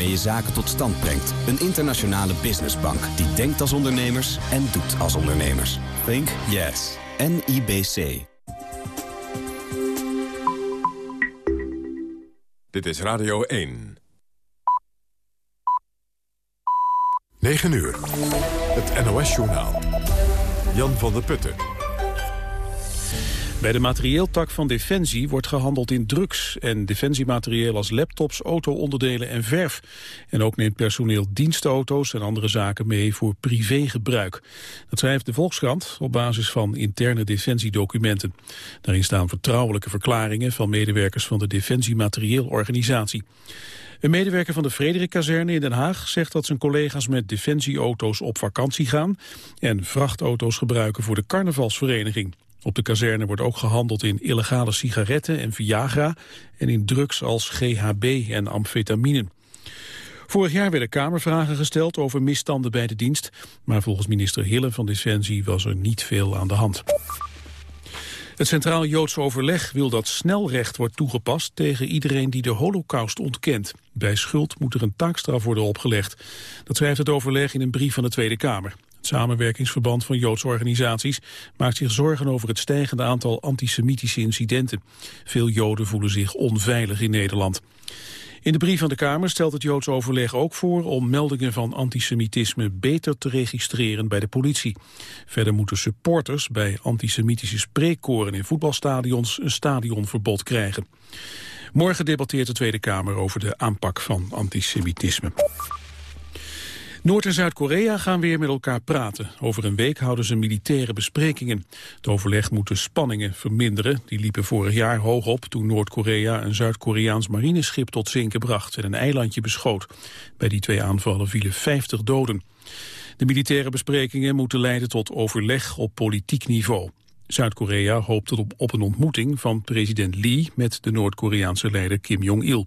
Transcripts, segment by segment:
waarmee je zaken tot stand brengt. Een internationale businessbank die denkt als ondernemers en doet als ondernemers. Think yes. NIBC. Dit is Radio 1. 9 uur. Het NOS-journaal. Jan van der Putten. Bij de materieeltak van Defensie wordt gehandeld in drugs en defensiematerieel als laptops, auto-onderdelen en verf. En ook neemt personeel dienstauto's en andere zaken mee voor privégebruik. Dat schrijft de Volkskrant op basis van interne defensiedocumenten. Daarin staan vertrouwelijke verklaringen van medewerkers van de Defensiematerieelorganisatie. Een medewerker van de Frederik-kazerne in Den Haag zegt dat zijn collega's met defensieauto's op vakantie gaan en vrachtauto's gebruiken voor de carnavalsvereniging. Op de kazerne wordt ook gehandeld in illegale sigaretten en Viagra en in drugs als GHB en amfetamine. Vorig jaar werden Kamervragen gesteld over misstanden bij de dienst, maar volgens minister Hille van Defensie was er niet veel aan de hand. Het Centraal Joods Overleg wil dat snelrecht wordt toegepast tegen iedereen die de holocaust ontkent. Bij schuld moet er een taakstraf worden opgelegd. Dat schrijft het overleg in een brief van de Tweede Kamer. Het samenwerkingsverband van Joodse organisaties maakt zich zorgen over het stijgende aantal antisemitische incidenten. Veel Joden voelen zich onveilig in Nederland. In de brief van de Kamer stelt het Joods overleg ook voor om meldingen van antisemitisme beter te registreren bij de politie. Verder moeten supporters bij antisemitische spreekkoren in voetbalstadions een stadionverbod krijgen. Morgen debatteert de Tweede Kamer over de aanpak van antisemitisme. Noord- en Zuid-Korea gaan weer met elkaar praten. Over een week houden ze militaire besprekingen. Het overleg moet de spanningen verminderen. Die liepen vorig jaar hoog op toen Noord-Korea een Zuid-Koreaans marineschip tot zinken bracht en een eilandje beschoot. Bij die twee aanvallen vielen 50 doden. De militaire besprekingen moeten leiden tot overleg op politiek niveau. Zuid-Korea hoopt op, op een ontmoeting van president Lee met de Noord-Koreaanse leider Kim Jong-il.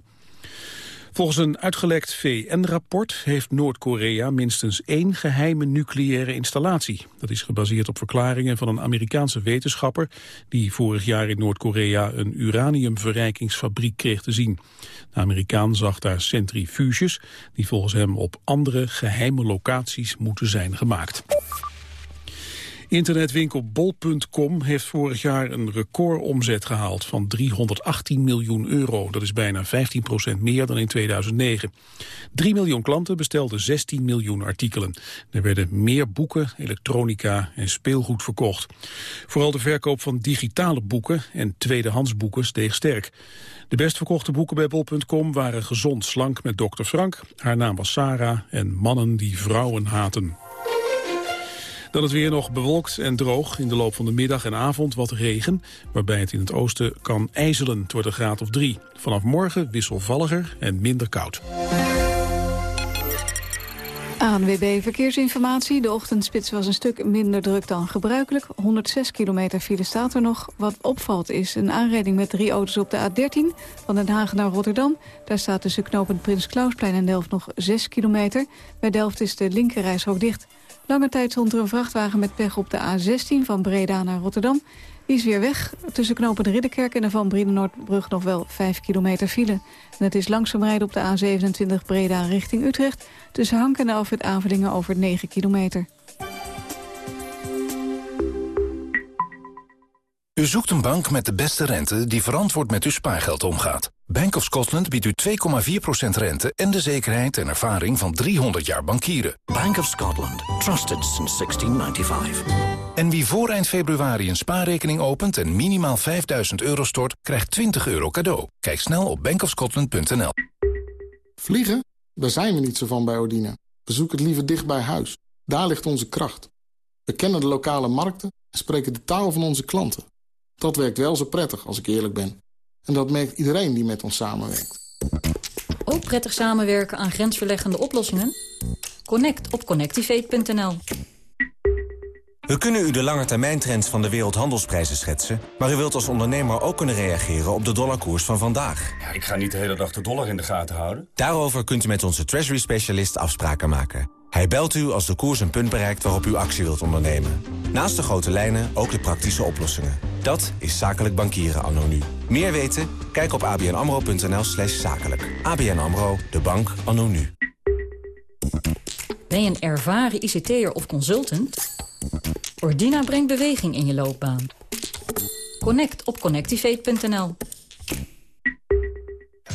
Volgens een uitgelekt VN-rapport heeft Noord-Korea minstens één geheime nucleaire installatie. Dat is gebaseerd op verklaringen van een Amerikaanse wetenschapper die vorig jaar in Noord-Korea een uraniumverrijkingsfabriek kreeg te zien. De Amerikaan zag daar centrifuges die volgens hem op andere geheime locaties moeten zijn gemaakt. Internetwinkel bol.com heeft vorig jaar een recordomzet gehaald van 318 miljoen euro. Dat is bijna 15% meer dan in 2009. 3 miljoen klanten bestelden 16 miljoen artikelen. Er werden meer boeken, elektronica en speelgoed verkocht. Vooral de verkoop van digitale boeken en tweedehands boeken steeg sterk. De best verkochte boeken bij bol.com waren Gezond Slank met Dr. Frank. Haar naam was Sarah en Mannen die vrouwen haten. Dan het weer nog bewolkt en droog. In de loop van de middag en avond wat regen. Waarbij het in het oosten kan ijzelen. Wordt een graad of drie. Vanaf morgen wisselvalliger en minder koud. ANWB Verkeersinformatie. De ochtendspits was een stuk minder druk dan gebruikelijk. 106 kilometer file staat er nog. Wat opvalt is een aanrijding met drie auto's op de A13... van Den Haag naar Rotterdam. Daar staat tussen knooppunt Prins Klausplein en Delft nog 6 kilometer. Bij Delft is de linkerrijstrook dicht... Lange tijd stond er een vrachtwagen met pech op de A16 van Breda naar Rotterdam. Die is weer weg. Tussen knopen de Ridderkerk en de Van Brienenoordbrug nog wel 5 kilometer file. Het is langzaam rijden op de A27 Breda richting Utrecht. Tussen Hank en Alfred Avelingen over 9 kilometer. U zoekt een bank met de beste rente die verantwoord met uw spaargeld omgaat. Bank of Scotland biedt u 2,4% rente en de zekerheid en ervaring van 300 jaar bankieren. Bank of Scotland. Trusted since 1695. En wie voor eind februari een spaarrekening opent en minimaal 5000 euro stort, krijgt 20 euro cadeau. Kijk snel op bankofscotland.nl. Vliegen? Daar zijn we niet zo van bij Odina. We zoeken het liever dicht bij huis. Daar ligt onze kracht. We kennen de lokale markten en spreken de taal van onze klanten. Dat werkt wel zo prettig, als ik eerlijk ben. En dat merkt iedereen die met ons samenwerkt. Ook prettig samenwerken aan grensverleggende oplossingen? Connect op connectivate.nl. We kunnen u de langetermijntrends van de wereldhandelsprijzen schetsen... maar u wilt als ondernemer ook kunnen reageren op de dollarkoers van vandaag. Ja, ik ga niet de hele dag de dollar in de gaten houden. Daarover kunt u met onze treasury-specialist afspraken maken. Hij belt u als de koers een punt bereikt waarop u actie wilt ondernemen. Naast de grote lijnen ook de praktische oplossingen. Dat is zakelijk bankieren anno nu. Meer weten? Kijk op abnamro.nl slash zakelijk. ABN AMRO, de bank anno nu. Ben je een ervaren ICT'er of consultant? Ordina brengt beweging in je loopbaan. Connect op connectivate.nl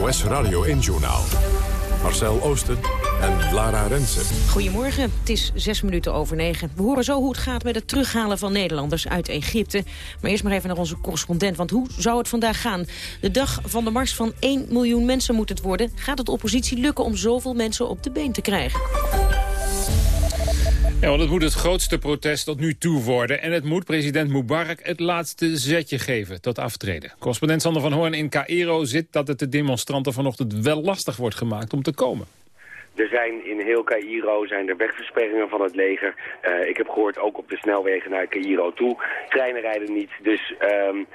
NOS Radio 1-journaal. Marcel Oosten en Lara Rensen. Goedemorgen, het is zes minuten over negen. We horen zo hoe het gaat met het terughalen van Nederlanders uit Egypte. Maar eerst maar even naar onze correspondent, want hoe zou het vandaag gaan? De dag van de mars van 1 miljoen mensen moet het worden. Gaat het oppositie lukken om zoveel mensen op de been te krijgen? Ja, want het moet het grootste protest tot nu toe worden. En het moet president Mubarak het laatste zetje geven tot aftreden. Correspondent Sander van Hoorn in Cairo zit dat het de demonstranten vanochtend wel lastig wordt gemaakt om te komen. Er zijn in heel Cairo zijn er wegversperringen van het leger. Uh, ik heb gehoord ook op de snelwegen naar Cairo toe. Treinen rijden niet, dus um,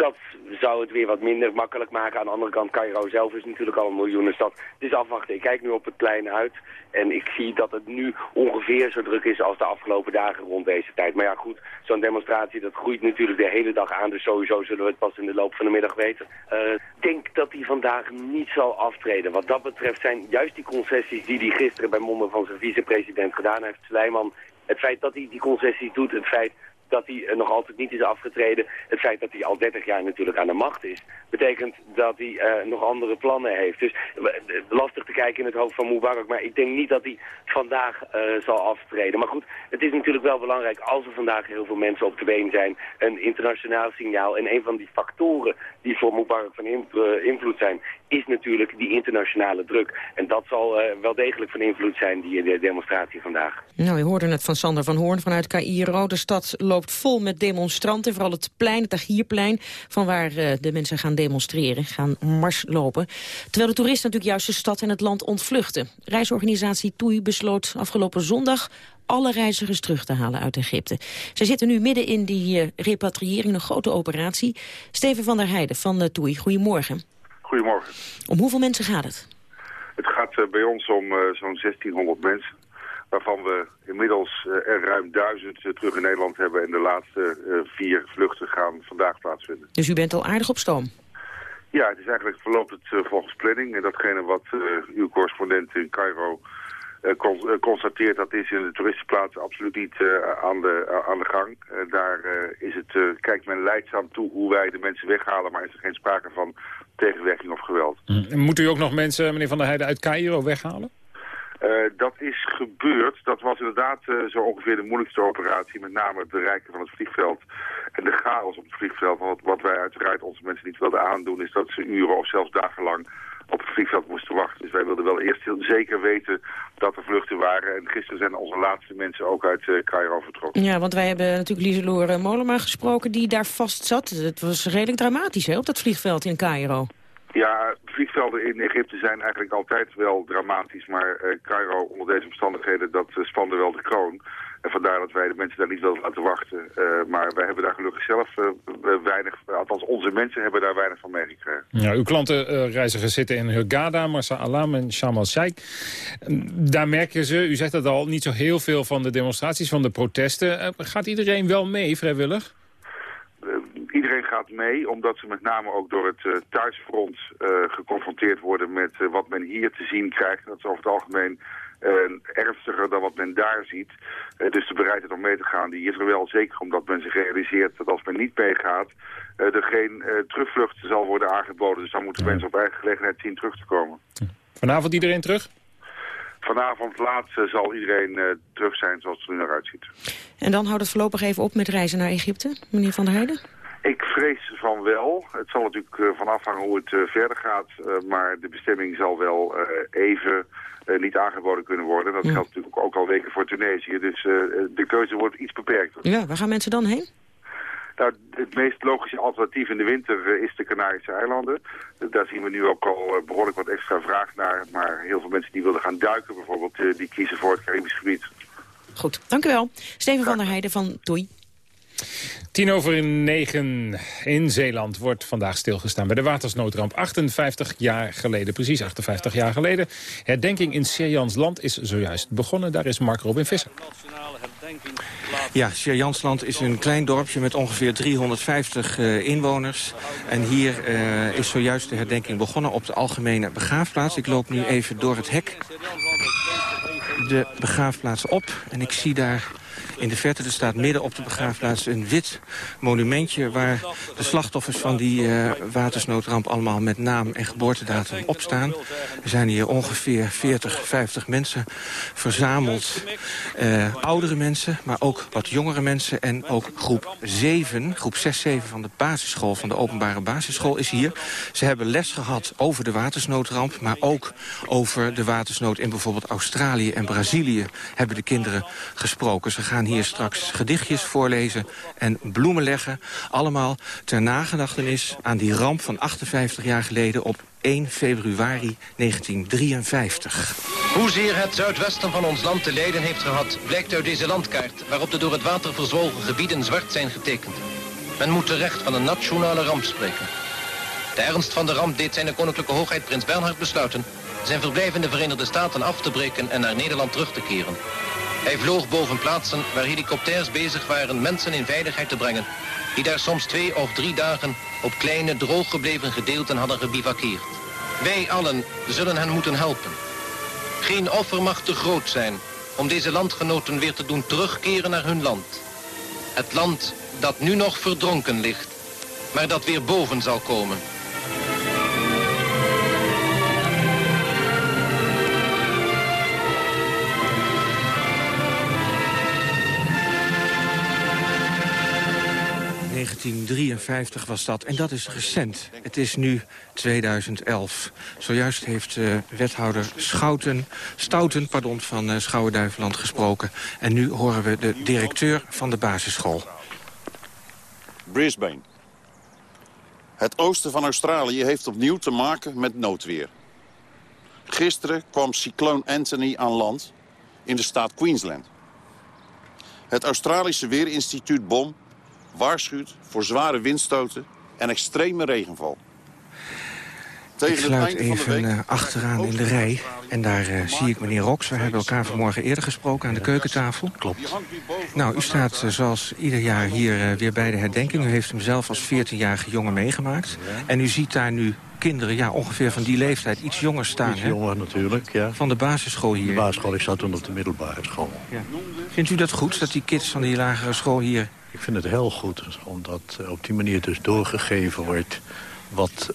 dat zou het weer wat minder makkelijk maken. Aan de andere kant, Cairo zelf is natuurlijk al een miljoenenstad. Is afwachten. Ik kijk nu op het plein uit en ik zie dat het nu ongeveer zo druk is als de afgelopen dagen rond deze tijd. Maar ja goed, zo'n demonstratie dat groeit natuurlijk de hele dag aan. Dus sowieso zullen we het pas in de loop van de middag weten. Ik uh, denk dat hij vandaag niet zal aftreden. Wat dat betreft zijn juist die concessies die hij gisteren bij monden van zijn vicepresident gedaan heeft. Slijman, het feit dat hij die concessies doet, het feit dat hij uh, nog altijd niet is afgetreden. Het feit dat hij al 30 jaar natuurlijk aan de macht is, betekent dat hij uh, nog andere plannen heeft. Dus uh, lastig te kijken in het hoofd van Mubarak, maar ik denk niet dat hij vandaag zal aftreden. Maar goed, het is natuurlijk wel belangrijk als er vandaag heel veel mensen op de been zijn, een internationaal signaal. En een van die factoren die voor Mubarak van invloed zijn, is natuurlijk die internationale druk. En dat zal wel degelijk van invloed zijn, die de demonstratie vandaag. Nou, je hoorde het van Sander van Hoorn vanuit Cairo. De stad loopt vol met demonstranten. Vooral het plein, het Agierplein, van waar uh, de mensen gaan demonstreren, gaan marslopen. Terwijl de toeristen natuurlijk juist de stad en het land ontvluchten. Reisorganisatie TUI besloot afgelopen zondag alle reizigers terug te halen uit Egypte. Zij zitten nu midden in die uh, repatriëring, een grote operatie. Steven van der Heijden van TUI, goedemorgen. Goedemorgen. Om hoeveel mensen gaat het? Het gaat uh, bij ons om zo'n 1600 mensen waarvan we inmiddels uh, er ruim duizend terug in Nederland hebben... en de laatste vier vluchten gaan vandaag plaatsvinden. Dus u bent al aardig op stoom? Ja, het is eigenlijk verloopt het volgens planning. En datgene wat uw correspondent in Cairo con constateert... dat is in de toeristenplaatsen absoluut niet aan, de, aan de gang. daar is het, kijkt men leidzaam toe hoe wij de mensen weghalen... maar is er geen sprake van tegenwerking of geweld. Mm. Moet u ook nog mensen, meneer Van der Heijden, uit Cairo weghalen? Uh, dat is gebeurd. Dat was inderdaad uh, zo ongeveer de moeilijkste operatie. Met name het bereiken van het vliegveld en de chaos op het vliegveld. Want wat wij uiteraard onze mensen niet wilden aandoen... is dat ze uren of zelfs dagenlang op het vliegveld moesten wachten. Dus wij wilden wel eerst heel zeker weten dat er vluchten waren. En gisteren zijn onze laatste mensen ook uit uh, Cairo vertrokken. Ja, want wij hebben natuurlijk Lieseloor Molema gesproken die daar vast zat. Het was redelijk dramatisch hè, op dat vliegveld in Cairo. Ja, vliegvelden in Egypte zijn eigenlijk altijd wel dramatisch. Maar uh, Cairo onder deze omstandigheden, dat uh, spande wel de kroon. En vandaar dat wij de mensen daar niet wilden laten wachten. Uh, maar wij hebben daar gelukkig zelf weinig, althans onze mensen hebben daar weinig van meegekregen. Ja, uw klantenreizigers zitten in Hurghada, Marsa Alam en Sharm el-Sheikh. Daar merken ze, u zegt dat al, niet zo heel veel van de demonstraties, van de protesten. gaat iedereen wel mee, vrijwillig? iedereen gaat mee, omdat ze met name ook door het uh, thuisfront uh, geconfronteerd worden met uh, wat men hier te zien krijgt. Dat is over het algemeen ernstiger dan wat men daar ziet. dus de bereidheid om mee te gaan, die is er wel. Zeker omdat men zich realiseert dat als men niet meegaat... er geen terugvlucht zal worden aangeboden. Dus dan moeten mensen op eigen gelegenheid zien terug te komen. Vanavond iedereen terug? Vanavond laat zal iedereen terug zijn zoals het er nu naar uitziet. En dan houdt het voorlopig even op met reizen naar Egypte, meneer Van der Heijden? Ik vrees van wel. Het zal natuurlijk uh, van afhangen hoe het uh, verder gaat. Uh, maar de bestemming zal wel even niet aangeboden kunnen worden. Dat geldt natuurlijk ook al weken voor Tunesië. Dus de keuze wordt iets beperkter. Ja, waar gaan mensen dan heen? Nou, het meest logische alternatief in de winter is de Canarische eilanden. Daar zien we nu ook al behoorlijk wat extra vraag naar. Maar heel veel mensen die willen gaan duiken bijvoorbeeld, die kiezen voor het Caribisch gebied. Goed, dank u wel. Steven van der Heijden van Toei. Tien over negen in Zeeland wordt vandaag stilgestaan bij de watersnoodramp. 58 jaar geleden, precies 58 jaar geleden. Herdenking in Sierjansland is zojuist begonnen. Daar is Mark Robin Visser. Ja, Sierjansland is een klein dorpje met ongeveer 350 uh, inwoners. En hier uh, is zojuist de herdenking begonnen op de algemene begraafplaats. Ik loop nu even door het hek de begraafplaats op. En ik zie daar in de verte, er staat midden op de begraafplaats een wit monumentje... waar de slachtoffers van die uh, watersnoodramp allemaal met naam en geboortedatum opstaan. Er zijn hier ongeveer 40, 50 mensen verzameld. Uh, oudere mensen, maar ook wat jongere mensen. En ook groep 7, groep 6, 7 van de basisschool, van de openbare basisschool is hier. Ze hebben les gehad over de watersnoodramp, maar ook over de watersnood in bijvoorbeeld Australië en Brazilië hebben de kinderen gesproken. Ze gaan hier straks gedichtjes voorlezen en bloemen leggen. Allemaal ter nagedachtenis aan die ramp van 58 jaar geleden op 1 februari 1953. Hoezeer het zuidwesten van ons land te lijden heeft gehad... blijkt uit deze landkaart waarop de door het water verzwolgen gebieden zwart zijn getekend. Men moet terecht van een nationale ramp spreken. De ernst van de ramp deed zijn koninklijke hoogheid prins Bernhard besluiten... zijn verblijf in de Verenigde Staten af te breken en naar Nederland terug te keren. Hij vloog boven plaatsen waar helikopters bezig waren mensen in veiligheid te brengen... die daar soms twee of drie dagen op kleine, drooggebleven gedeelten hadden gebivakkeerd. Wij allen zullen hen moeten helpen. Geen offer mag te groot zijn om deze landgenoten weer te doen terugkeren naar hun land. Het land dat nu nog verdronken ligt, maar dat weer boven zal komen... 1953 was dat. En dat is recent. Het is nu 2011. Zojuist heeft uh, wethouder Schouten, Stouten pardon, van uh, Schouwen-Duiveland gesproken. En nu horen we de directeur van de basisschool. Brisbane. Het oosten van Australië heeft opnieuw te maken met noodweer. Gisteren kwam cycloon Anthony aan land in de staat Queensland. Het Australische Weerinstituut BOM waarschuwt voor zware windstoten en extreme regenval. Tegen ik sluit even uh, achteraan in de rij. En daar uh, zie ik meneer Rox. We hebben elkaar vanmorgen eerder gesproken aan de keukentafel. Klopt. Nou, u staat uh, zoals ieder jaar hier weer bij de herdenking. U heeft hem zelf als 14-jarige jongen meegemaakt. En u ziet daar nu kinderen, ja, ongeveer van die leeftijd, iets jonger staan. Iets jonger natuurlijk, ja. Van de basisschool hier. De basisschool, ik zat toen op de middelbare school. Ja. Vindt u dat goed, dat die kids van die lagere school hier ik vind het heel goed, omdat op die manier dus doorgegeven wordt... wat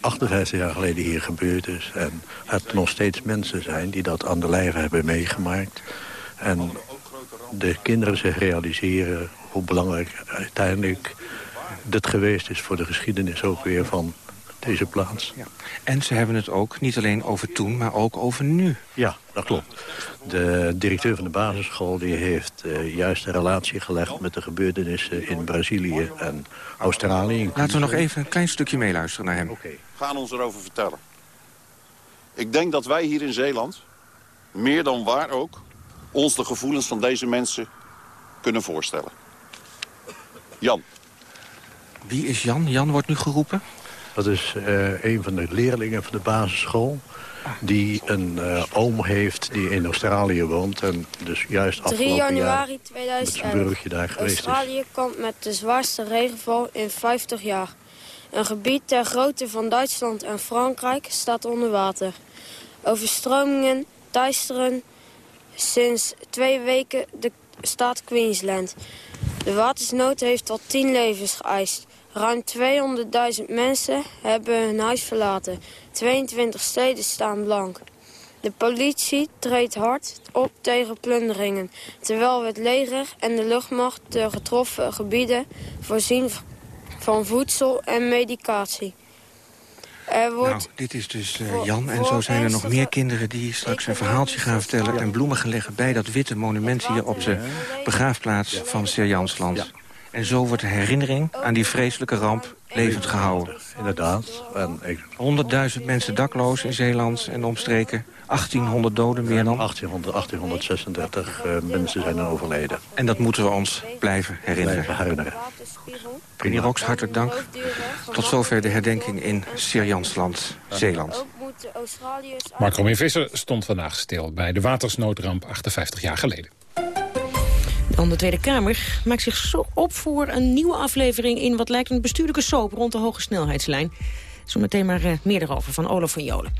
58 jaar geleden hier gebeurd is. En het nog steeds mensen zijn die dat aan de lijve hebben meegemaakt. En de kinderen zich realiseren hoe belangrijk uiteindelijk dit geweest is... voor de geschiedenis ook weer van deze plaats. Ja. En ze hebben het ook niet alleen over toen, maar ook over nu. Ja, dat klopt. De directeur van de basisschool die heeft uh, juist een relatie gelegd... met de gebeurtenissen in Brazilië en Australië. Laten we nog even een klein stukje meeluisteren naar hem. Okay. Gaan ons erover vertellen. Ik denk dat wij hier in Zeeland, meer dan waar ook... ons de gevoelens van deze mensen kunnen voorstellen. Jan. Wie is Jan? Jan wordt nu geroepen. Dat is uh, een van de leerlingen van de basisschool die een uh, oom heeft die in Australië woont. En dus juist afgelopen 3 januari 2011. daar geweest Australië komt met de zwaarste regenval in 50 jaar. Een gebied ter grootte van Duitsland en Frankrijk staat onder water. Overstromingen teisteren sinds twee weken de staat Queensland. De watersnood heeft al tien levens geëist. Ruim 200.000 mensen hebben hun huis verlaten. 22 steden staan blank. De politie treedt hard op tegen plunderingen... terwijl het leger en de luchtmacht de getroffen gebieden voorzien van voedsel en medicatie. Er wordt Nou, dit is dus uh, Jan. En zo zijn er nog meer kinderen die straks een verhaaltje gaan vertellen... en bloemen gaan leggen bij dat witte monument hier op de begraafplaats van Sir Jansland. En zo wordt de herinnering aan die vreselijke ramp levend gehouden. Inderdaad. En ik... 100.000 mensen dakloos in Zeeland en omstreken. 1800 doden meer dan. 1800, 1836 uh, mensen zijn er overleden. En dat moeten we ons blijven herinneren. Blijven herinneren. Meneer Rox, hartelijk dank. Tot zover de herdenking in Sir-Jansland, Zeeland. Mark Robin Visser stond vandaag stil bij de watersnoodramp 58 jaar geleden. Dan de Tweede Kamer maakt zich zo op voor een nieuwe aflevering... in wat lijkt een bestuurlijke soap rond de hoge snelheidslijn. Zometeen maar uh, meer erover van Olaf van Jolen.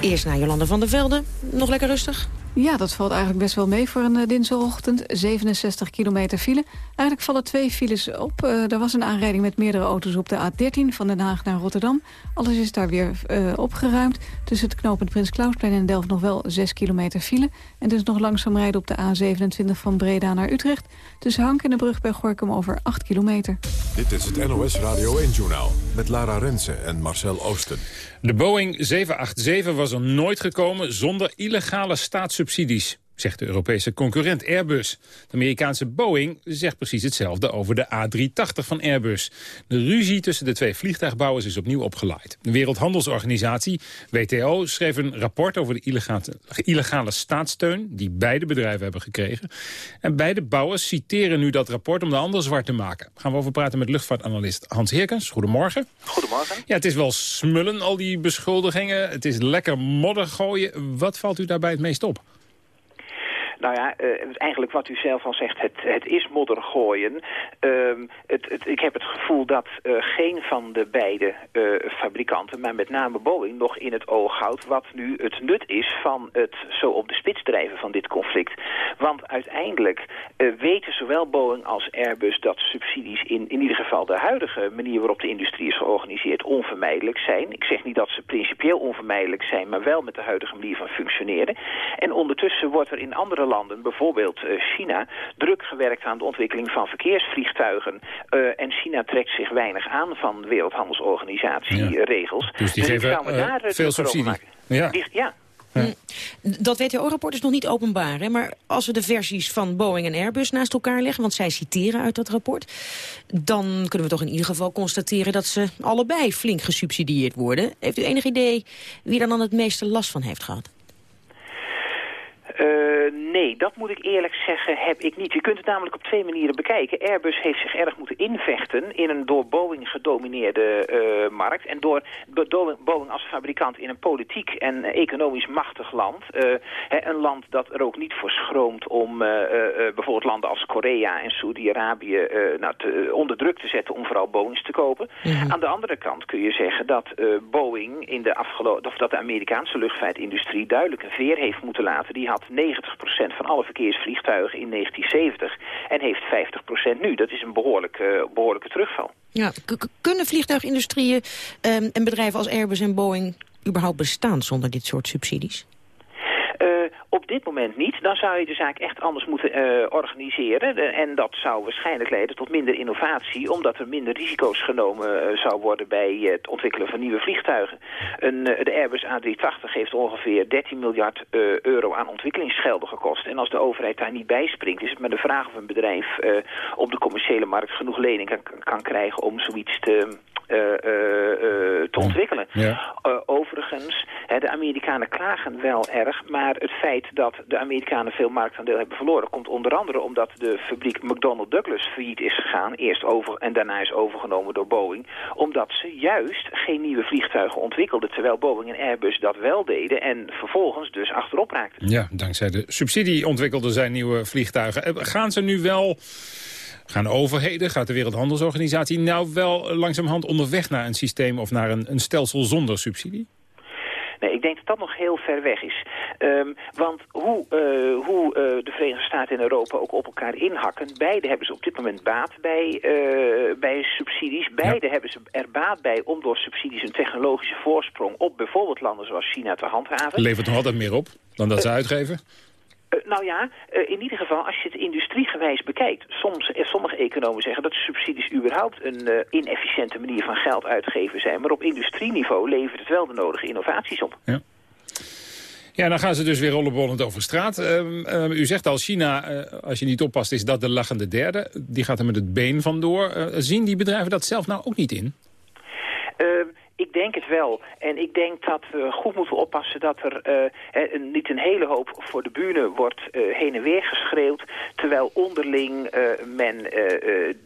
Eerst naar Jolanda van der Velde. Nog lekker rustig? Ja, dat valt eigenlijk best wel mee voor een uh, dinsdagochtend. 67 kilometer file. Eigenlijk vallen twee files op. Uh, er was een aanrijding met meerdere auto's op de A13 van Den Haag naar Rotterdam. Alles is daar weer uh, opgeruimd. Tussen het knooppunt Prins Klausplein en Delft nog wel 6 kilometer file. En dus nog langzaam rijden op de A27 van Breda naar Utrecht. Tussen Hank en de brug bij Gorkum over 8 kilometer. Dit is het NOS Radio 1-journaal met Lara Rensen en Marcel Oosten. De Boeing 787 was er nooit gekomen zonder illegale staatssubsidies zegt de Europese concurrent Airbus. De Amerikaanse Boeing zegt precies hetzelfde over de A380 van Airbus. De ruzie tussen de twee vliegtuigbouwers is opnieuw opgeleid. De Wereldhandelsorganisatie, WTO, schreef een rapport over de illegale, illegale staatssteun... die beide bedrijven hebben gekregen. En beide bouwers citeren nu dat rapport om de ander zwart te maken. Gaan we over praten met luchtvaartanalist Hans Heerkens. Goedemorgen. Goedemorgen. Ja, het is wel smullen, al die beschuldigingen. Het is lekker modder gooien. Wat valt u daarbij het meest op? Nou ja, uh, eigenlijk wat u zelf al zegt, het, het is modder gooien. Uh, het, ik heb het gevoel dat uh, geen van de beide uh, fabrikanten, maar met name Boeing, nog in het oog houdt wat nu het nut is van het zo op de spits drijven van dit conflict. Want uiteindelijk weten zowel Boeing als Airbus dat subsidies in, in ieder geval de huidige manier waarop de industrie is georganiseerd onvermijdelijk zijn. Ik zeg niet dat ze principieel onvermijdelijk zijn, maar wel met de huidige manier van functioneren. En ondertussen wordt er in andere landen, bijvoorbeeld uh, China, druk gewerkt aan de ontwikkeling van verkeersvliegtuigen. Uh, en China trekt zich weinig aan van de Wereldhandelsorganisatie-regels. Ja. Dus die dus geven uh, daar, veel subsidie. Ja. Die, ja. Ja. Dat WTO-rapport is nog niet openbaar, hè? maar als we de versies van Boeing en Airbus naast elkaar leggen, want zij citeren uit dat rapport, dan kunnen we toch in ieder geval constateren dat ze allebei flink gesubsidieerd worden. Heeft u enig idee wie er dan het meeste last van heeft gehad? Uh, nee, dat moet ik eerlijk zeggen, heb ik niet. Je kunt het namelijk op twee manieren bekijken. Airbus heeft zich erg moeten invechten in een door Boeing gedomineerde uh, markt. En door Boeing als fabrikant in een politiek en economisch machtig land. Uh, een land dat er ook niet voor schroomt om bijvoorbeeld landen als Korea en Saudi-Arabië nou, onder druk te zetten om vooral Boeings te kopen. Mm -hmm. Aan de andere kant kun je zeggen dat Boeing in de afgelopen, of dat de Amerikaanse luchtvaartindustrie duidelijk een veer heeft moeten laten. Die had 90% van alle verkeersvliegtuigen in 1970 en heeft 50% nu. Dat is een behoorlijk, uh, behoorlijke terugval. Ja, kunnen vliegtuigindustrieën um, en bedrijven als Airbus en Boeing überhaupt bestaan zonder dit soort subsidies? Op dit moment niet. Dan zou je de zaak echt anders moeten uh, organiseren. En dat zou waarschijnlijk leiden tot minder innovatie... omdat er minder risico's genomen uh, zou worden bij het ontwikkelen van nieuwe vliegtuigen. Een, de Airbus A380 heeft ongeveer 13 miljard euro aan ontwikkelingsgelden gekost. En als de overheid daar niet bij springt... is het met de vraag of een bedrijf op de commerciële markt genoeg lening kan, kan krijgen om zoiets te... Uh, uh, uh, te ontwikkelen. Ja. overigens, hè, de Amerikanen klagen wel erg, maar het feit dat de Amerikanen veel marktaandeel hebben verloren... komt onder andere omdat de fabriek McDonnell Douglas failliet is gegaan... eerst over en daarna is overgenomen door Boeing... omdat ze juist geen nieuwe vliegtuigen ontwikkelden... terwijl Boeing en Airbus dat wel deden en vervolgens dus achterop raakten. Ja, dankzij de subsidie ontwikkelden zij nieuwe vliegtuigen. Gaan ze nu wel... Gaan overheden, gaat de Wereldhandelsorganisatie nou wel langzamerhand onderweg naar een systeem of naar een, een stelsel zonder subsidie? Nee, ik denk dat dat nog heel ver weg is. Ehm, want hoe, uh, hoe uh, de Verenigde Staten en Europa ook op elkaar inhakken... beide hebben ze op dit moment baat bij, uh, bij subsidies. Beide ja. hebben ze er baat bij om door subsidies een technologische voorsprong... op bijvoorbeeld landen zoals China te handhaven. Levert nog altijd meer op dan dat ze uitgeven? Uh, nou ja, uh, in ieder geval, als je het industriegewijs bekijkt... Soms, uh, sommige economen zeggen dat subsidies überhaupt een inefficiënte manier van geld uitgeven zijn. Maar op industrieniveau levert het wel de nodige innovaties op. Ja. Ja, dan gaan ze dus weer rollenbollend over straat. Um, um, u zegt al, China, als je niet oppast, is dat de lachende derde. Die gaat er met het been vandoor. zien die bedrijven dat zelf nou ook niet in? Ehm, Ik denk het wel. En ik denk dat we goed moeten oppassen dat er uh, niet een hele hoop voor de bühne wordt uh, heen en weer geschreeuwd. Terwijl onderling uh, men,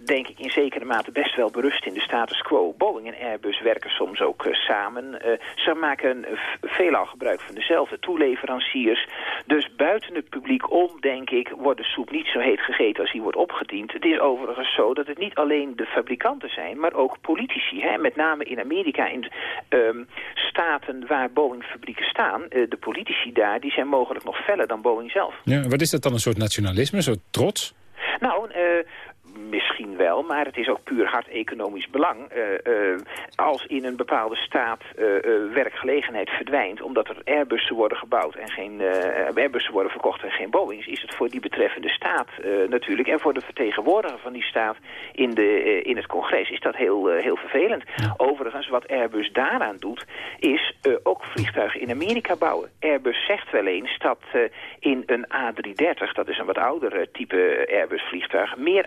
denk ik, in zekere mate best wel berust in de status quo. Boeing en Airbus werken soms ook samen. ze maken veelal gebruik van dezelfde toeleveranciers. Dus buiten het publiek om, denk ik, wordt de soep niet zo heet gegeten als die wordt opgediend. Het is overigens zo dat het niet alleen de fabrikanten zijn, maar ook politici. Hè? Met name in Amerika, in um, staten waar Boeing-fabrieken staan, uh, de politici daar, die zijn mogelijk nog feller dan Boeing zelf. Ja, wat is dat dan, een soort nationalisme, een soort trots? Nou, uh, misschien wel, maar het is ook puur hard economisch belang. Uh, uh, als in een bepaalde staat uh, werkgelegenheid verdwijnt... omdat er Airbussen worden gebouwd en geen Airbussen worden verkocht en geen Boeings... is het voor die betreffende staat natuurlijk... en voor de vertegenwoordiger van die staat in, de, in het congres is dat heel, heel vervelend. Ja. Overigens, wat Airbus daaraan doet... is ook vliegtuigen in Amerika bouwen. Airbus zegt wel eens dat in een A330... dat is een wat ouder type Airbus vliegtuig... meer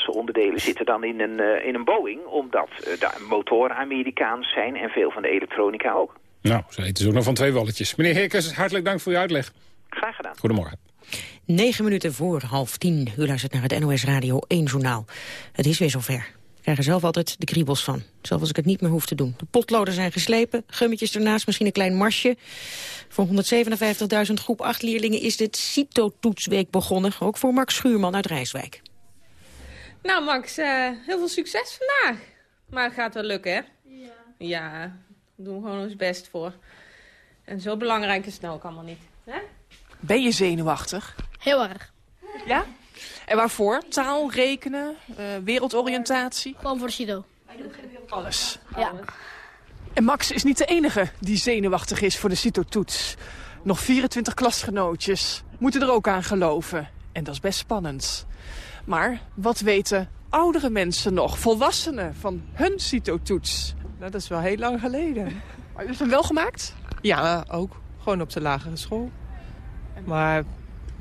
Amerikaanse onderdelen zitten dan in een, uh, in een Boeing... omdat uh, de motoren Amerikaans zijn en veel van de elektronica ook. Nou, ze eten zo nog van twee walletjes. Meneer Heerkens, hartelijk dank voor uw uitleg. Graag gedaan. Goedemorgen. Negen minuten voor half tien. U luistert naar het NOS Radio 1 Journaal. Het is weer zover. Ik krijg er zelf altijd de kriebels van. Zelfs als ik het niet meer hoef te doen. De potloden zijn geslepen, gummetjes ernaast, misschien een klein marsje. Voor 157.000 groep 8 leerlingen is dit CITO-toetsweek begonnen. Ook voor Mark Schuurman uit Rijswijk. Nou Max, uh, heel veel succes vandaag. Maar het gaat wel lukken, hè? Ja. Ja, we doen gewoon ons best voor. En zo belangrijk is het nou ook allemaal niet. Hè? Ben je zenuwachtig? Heel erg. Ja? En waarvoor? Taal, rekenen, uh, wereldoriëntatie? Gewoon voor de CITO. Alles? Ja. En Max is niet de enige die zenuwachtig is voor de CITO-toets. Nog 24 klasgenootjes moeten er ook aan geloven. En dat is best spannend. Maar wat weten oudere mensen nog, volwassenen, van hun CITO-toets? Nou, dat is wel heel lang geleden. Maar u heeft hem wel gemaakt? Ja, ook. Gewoon op de lagere school. Maar...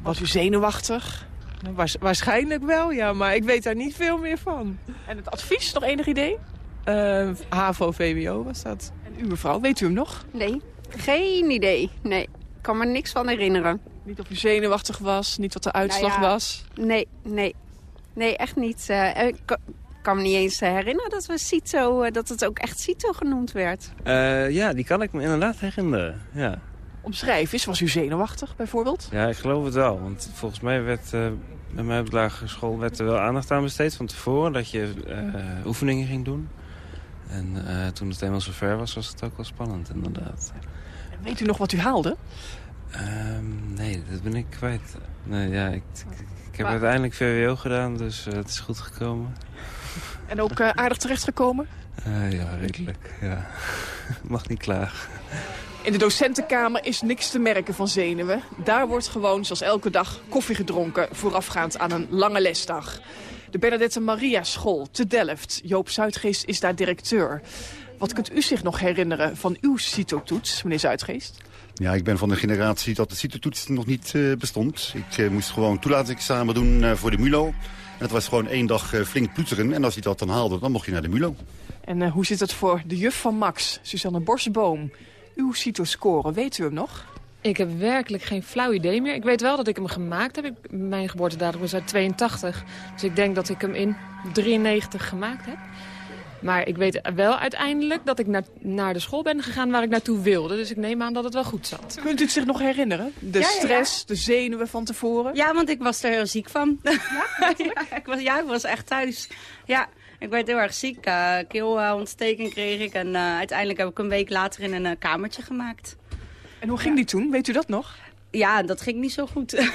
Was u zenuwachtig? Nou, waars waarschijnlijk wel, ja. Maar ik weet daar niet veel meer van. En het advies, nog enig idee? Uh, HAVO, VWO was dat. En u mevrouw, weet u hem nog? Nee, geen idee. Nee, ik kan me niks van herinneren. Niet of u zenuwachtig was, niet wat de uitslag nou ja, was? Nee, nee. Nee, echt niet. Uh, ik kan me niet eens herinneren dat, we CITO, uh, dat het ook echt CITO genoemd werd. Uh, ja, die kan ik me inderdaad herinneren, ja. Omschrijf eens, was u zenuwachtig bijvoorbeeld? Ja, ik geloof het wel. Want volgens mij werd uh, bij mij op de lagere school werd er wel aandacht aan besteed van tevoren. Dat je uh, oefeningen ging doen. En uh, toen het eenmaal zover was, was het ook wel spannend inderdaad. En weet u nog wat u haalde? Um, nee, dat ben ik kwijt. Nee, ja, ik, ik, ik heb maar... uiteindelijk VWO gedaan, dus uh, het is goed gekomen. En ook uh, aardig terechtgekomen? Uh, ja, redelijk. Ja. Mag niet klagen. In de docentenkamer is niks te merken van zenuwen. Daar wordt gewoon, zoals elke dag, koffie gedronken... voorafgaand aan een lange lesdag. De Bernadette Maria School te Delft. Joop Zuidgeest is daar directeur. Wat kunt u zich nog herinneren van uw CITO-toets, meneer Zuidgeest? Ja, ik ben van de generatie dat de CITO-toets nog niet uh, bestond. Ik uh, moest gewoon toelatingsexamen doen uh, voor de MULO. En het was gewoon één dag flink ploeteren. En als hij dat dan haalde, dan mocht je naar de MULO. En hoe zit het voor de juf van Max, Suzanne Borsboom? Uw CITO-score, weet u hem nog? Ik heb werkelijk geen flauw idee meer. Ik weet wel dat ik hem gemaakt heb. Ik, mijn geboortedatum is uit 82. Dus ik denk dat ik hem in 93 gemaakt heb. Maar ik weet wel uiteindelijk dat ik naar, naar de school ben gegaan waar ik naartoe wilde. Dus ik neem aan dat het wel goed zat. Kunt u het zich nog herinneren? De ja, stress, ja, ja. de zenuwen van tevoren? Ja, want ik was er heel ziek van. Ja, ja, ik, was, ja ik was echt thuis. Ja, ik werd heel erg ziek. Uh, keelontsteking kreeg ik. En uh, uiteindelijk heb ik een week later in een uh, kamertje gemaakt. En hoe ging die toen? Weet u dat nog? Ja, dat ging niet zo goed.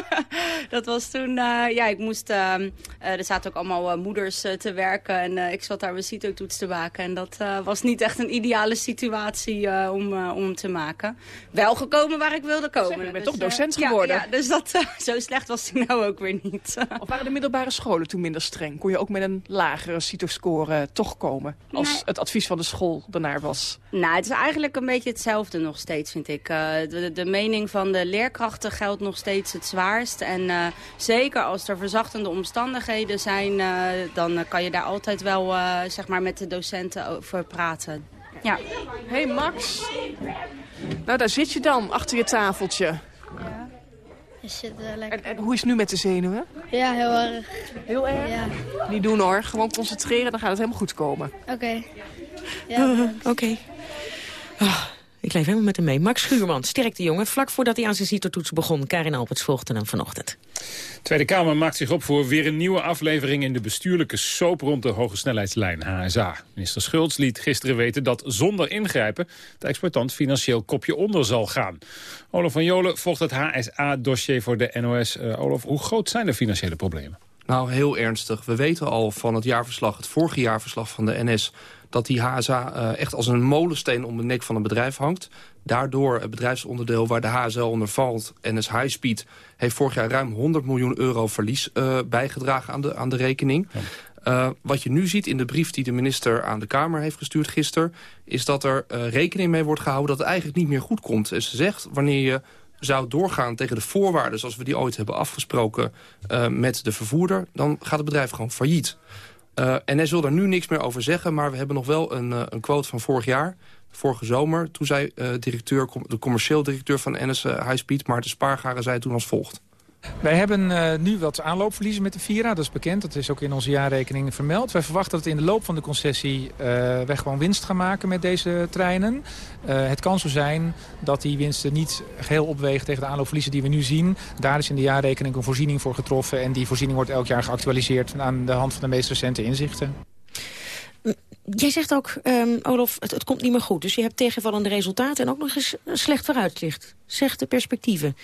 dat was toen, uh, ja, ik moest, uh, uh, er zaten ook allemaal moeders te werken en ik zat daar mijn CITO-toets te maken. En dat was niet echt een ideale situatie om, om te maken. Wel gekomen waar ik wilde komen. Zeg, je bent dus, toch docent geworden? Ja, ja dus dat, zo slecht was ik nou ook weer niet. of waren de middelbare scholen toen minder streng? Kon je ook met een lagere CITO-score toch komen? Als nee. het advies van de school daarnaar was? Nou, het is eigenlijk een beetje hetzelfde nog steeds, vind ik. de, de mening van de de leerkrachten geldt nog steeds het zwaarst. En uh, zeker als er verzachtende omstandigheden zijn, uh, dan kan je daar altijd wel uh, zeg maar met de docenten over praten. Ja. Hey Max. Nou, daar zit je dan, achter je tafeltje. Ja, je zit lekker. En, en, hoe is het nu met de zenuwen? Ja, heel erg. Heel erg? Ja. Niet doen hoor, gewoon concentreren, dan gaat het helemaal goed komen. Oké. Okay. Ja, Oké. Okay. Oh. Ik leef helemaal met hem mee. Max Schuurman, sterkte jongen. Vlak voordat hij aan zijn CITO-toets begon. Karin Alberts volgde hem vanochtend. Tweede Kamer maakt zich op voor weer een nieuwe aflevering... in de bestuurlijke soap rond de hogesnelheidslijn HSA. Minister Schultz liet gisteren weten dat zonder ingrijpen... de exploitant financieel kopje onder zal gaan. Olaf van Jolen volgt het HSA-dossier voor de NOS. Uh, Olaf, hoe groot zijn de financiële problemen? Nou, heel ernstig. We weten al van het jaarverslag, het vorige jaarverslag van de NS dat die HSA uh, echt als een molensteen om de nek van een bedrijf hangt. Daardoor het bedrijfsonderdeel waar de HSL onder valt, NS High Speed... heeft vorig jaar ruim 100 miljoen euro verlies uh, bijgedragen aan de, aan de rekening. Uh, wat je nu ziet in de brief die de minister aan de Kamer heeft gestuurd gisteren... is dat er uh, rekening mee wordt gehouden dat het eigenlijk niet meer goed komt. En ze zegt, wanneer je zou doorgaan tegen de voorwaarden... zoals we die ooit hebben afgesproken uh, met de vervoerder... dan gaat het bedrijf gewoon failliet. Uh, en hij wil daar nu niks meer over zeggen, maar we hebben nog wel een, uh, een quote van vorig jaar. Vorige zomer, toen zei uh, directeur, de commercieel directeur van NS High Speed, Maarten Spaargaren, zei toen als volgt. Wij hebben uh, nu wat aanloopverliezen met de Vira, dat is bekend. Dat is ook in onze jaarrekening vermeld. Wij verwachten dat we in de loop van de concessie uh, gewoon winst gaan maken met deze treinen. Uh, het kan zo zijn dat die winsten niet geheel opwegen tegen de aanloopverliezen die we nu zien. Daar is in de jaarrekening een voorziening voor getroffen. En die voorziening wordt elk jaar geactualiseerd aan de hand van de meest recente inzichten. Jij zegt ook, um, Olof, het, komt niet meer goed. Dus je hebt tegenvallende resultaten en ook nog eens een slecht vooruitzicht. De perspectieven.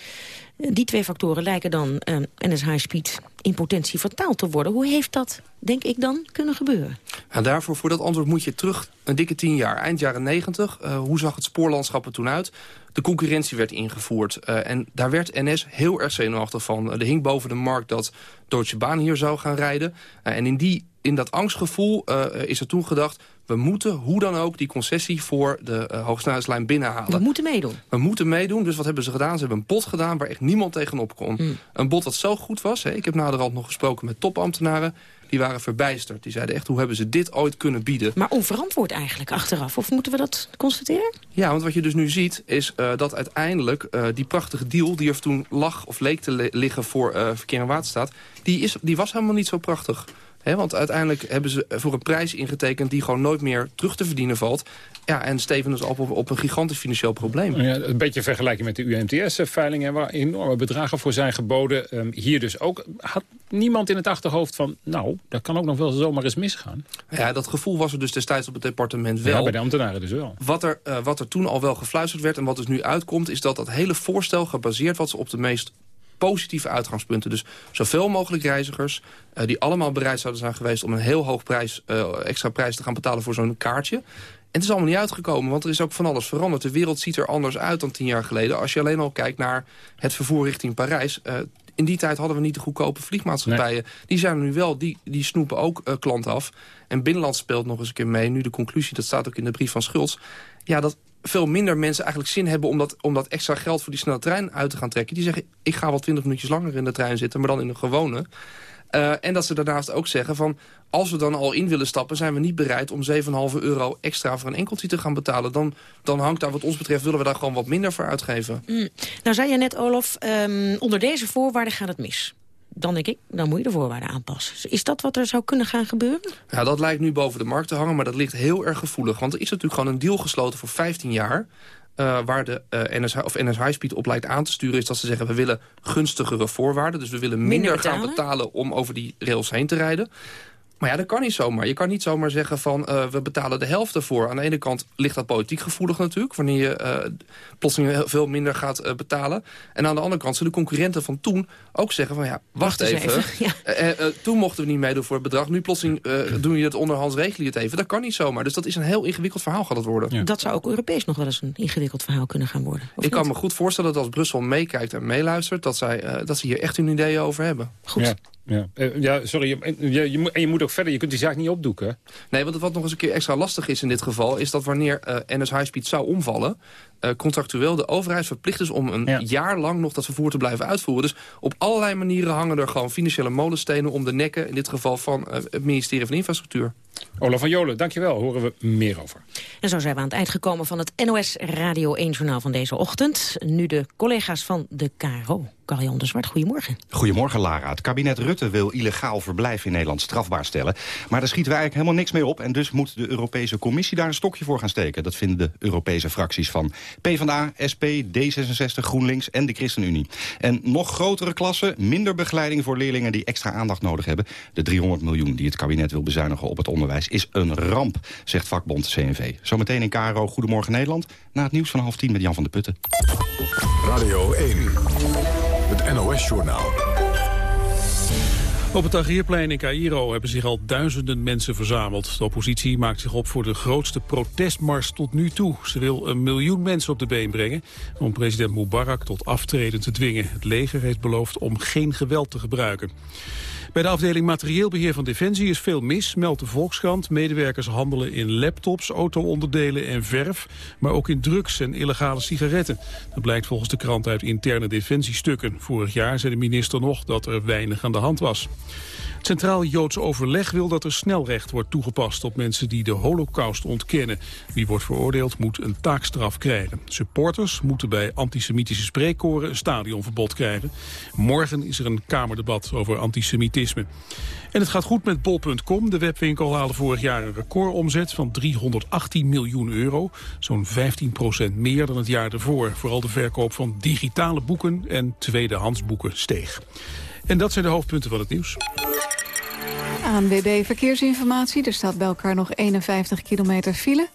Die twee factoren lijken dan ehm, NS High Speed in potentie fataal te worden. Hoe heeft dat, denk ik dan, kunnen gebeuren? En daarvoor, voor dat antwoord moet je terug een dikke tien jaar. Eind jaren negentig, uh, hoe zag het spoorlandschap er toen uit? De concurrentie werd ingevoerd. Uh, en daar werd NS heel erg zenuwachtig van. er hing boven de markt dat Deutsche Bahn hier zou gaan rijden. en in, die, in dat angstgevoel is er toen gedacht we moeten hoe dan ook die concessie voor de uh, hoogsnelheidslijn binnenhalen. We moeten meedoen. We moeten meedoen. Dus wat hebben ze gedaan? Ze hebben een bod gedaan waar echt niemand tegenop kon. Mm. Een bod wat zo goed was. Hè? Ik heb naderhand nog gesproken met topambtenaren. Die waren verbijsterd. Die zeiden echt, hoe hebben ze dit ooit kunnen bieden? Maar onverantwoord eigenlijk achteraf. Of moeten we dat constateren? Ja, want wat je dus nu ziet is uh, dat uiteindelijk uh, die prachtige deal... die er toen lag of leek te liggen voor Verkeer en Waterstaat... Die, is, die was helemaal niet zo prachtig want uiteindelijk hebben ze voor een prijs ingetekend... die gewoon nooit meer terug te verdienen valt. Ja, en steven dus op, op, een gigantisch financieel probleem. Ja, een beetje vergelijken met de UMTS-veilingen... waar enorme bedragen voor zijn geboden. Um, hier dus ook. Had niemand in het achterhoofd van... nou, dat kan ook nog wel zomaar eens misgaan. Ja, dat gevoel was er dus destijds op het departement wel. Ja, bij de ambtenaren dus wel. Wat er, uh, wat er toen al wel gefluisterd werd en wat dus nu uitkomt... is dat dat hele voorstel gebaseerd was op de meest positieve uitgangspunten. Dus zoveel mogelijk reizigers uh, die allemaal bereid zouden zijn geweest... om een heel hoog prijs, uh, extra prijs te gaan betalen voor zo'n kaartje. En het is allemaal niet uitgekomen, want er is ook van alles veranderd. De wereld ziet er anders uit dan tien jaar geleden. Als je alleen al kijkt naar het vervoer richting Parijs... Uh, in die tijd hadden we niet de goedkope vliegmaatschappijen. Nee. Die zijn er nu wel, die, die snoepen ook uh, klanten af. En binnenland speelt nog eens een keer mee. Nu de conclusie, dat staat ook in de brief van Schultz. Ja, dat veel minder mensen eigenlijk zin hebben... om dat, om dat extra geld voor die snelle trein uit te gaan trekken. Die zeggen, ik ga wel twintig minuutjes langer in de trein zitten... maar dan in een gewone. Uh, en dat ze daarnaast ook zeggen van... als we dan al in willen stappen... zijn we niet bereid om 7,5 euro extra voor een enkeltje te gaan betalen. Dan, dan hangt daar wat ons betreft... willen we daar gewoon wat minder voor uitgeven. Mm. Nou zei je net, Olof, um, onder deze voorwaarden gaat het mis dan denk ik, dan moet je de voorwaarden aanpassen. Is dat wat er zou kunnen gaan gebeuren? Ja, dat lijkt nu boven de markt te hangen, maar dat ligt heel erg gevoelig. Want er is natuurlijk gewoon een deal gesloten voor 15 jaar... Uh, waar de uh, NS, of NS High Speed op lijkt aan te sturen... is dat ze zeggen, we willen gunstigere voorwaarden. Dus we willen minder, minder gaan betalen om over die rails heen te rijden. Maar ja, dat kan niet zomaar. Je kan niet zomaar zeggen van uh, we betalen de helft ervoor. Aan de ene kant ligt dat politiek gevoelig natuurlijk... wanneer je uh, plotseling veel minder gaat uh, betalen. En aan de andere kant zullen de concurrenten van toen ook zeggen van... ja, wacht, wacht even, even ja. toen mochten we niet meedoen voor het bedrag. Nu plotseling doen je het onderhands, regel je het even. Dat kan niet zomaar. Dus dat is een heel ingewikkeld verhaal gaat het worden. Ja. Dat zou ook Europees nog wel eens een ingewikkeld verhaal kunnen gaan worden. Ik kan me goed voorstellen dat als Brussel meekijkt en meeluistert... dat, zij, dat ze hier echt hun ideeën over hebben. Goed. Ja. Ja, uh, ja sorry. Je, je, en je moet ook verder, je kunt die zaak niet opdoeken. Nee, want wat nog eens een keer extra lastig is in dit geval... is dat wanneer uh, NS Highspeed zou omvallen... Uh, contractueel de overheid verplicht is om een ja. jaar lang nog dat vervoer te blijven uitvoeren. Dus op allerlei manieren hangen er gewoon financiële molenstenen om de nekken... in dit geval van het ministerie van Infrastructuur. Olaf van Jolen, dankjewel. Horen we meer over. En zo zijn we aan het eind gekomen van het NOS Radio 1-journaal van deze ochtend. Nu de collega's van de KRO. Carjan de Zwart, goedemorgen. Goedemorgen, Lara. Het kabinet Rutte wil illegaal verblijf in Nederland strafbaar stellen. Maar daar schieten we eigenlijk helemaal niks mee op. En dus moet de Europese Commissie daar een stokje voor gaan steken. Dat vinden de Europese fracties van PvdA, SP, D66, GroenLinks en de ChristenUnie. En nog grotere klassen, minder begeleiding voor leerlingen die extra aandacht nodig hebben. De 300 miljoen die het kabinet wil bezuinigen op het onderwijs is een ramp, zegt vakbond CNV. Zometeen in KRO Goedemorgen Nederland, na het nieuws van half tien met Jan van der Putten. Radio 1, het NOS-journaal. Op het Tahrirplein in Cairo hebben zich al duizenden mensen verzameld. De oppositie maakt zich op voor de grootste protestmars tot nu toe. Ze wil een miljoen mensen op de been brengen om president Mubarak tot aftreden te dwingen. Het leger heeft beloofd om geen geweld te gebruiken. Bij de afdeling materieel beheer van Defensie is veel mis, meldt de Volkskrant. Medewerkers handelen in laptops, auto-onderdelen en verf, maar ook in drugs en illegale sigaretten. Dat blijkt volgens de krant uit interne defensiestukken. Vorig jaar zei de minister nog dat er weinig aan de hand was. Centraal Joods Overleg wil dat er snelrecht wordt toegepast op mensen die de holocaust ontkennen. Wie wordt veroordeeld moet een taakstraf krijgen. Supporters moeten bij antisemitische spreekkoren een stadionverbod krijgen. Morgen is er een kamerdebat over antisemitisme. En het gaat goed met bol.com. De webwinkel haalde vorig jaar een recordomzet van 318 miljoen euro. Zo'n 15% meer dan het jaar ervoor. Vooral de verkoop van digitale boeken en tweedehands boeken steeg. En dat zijn de hoofdpunten van het nieuws. ANWB Verkeersinformatie. Er staat bij elkaar nog 51 kilometer file.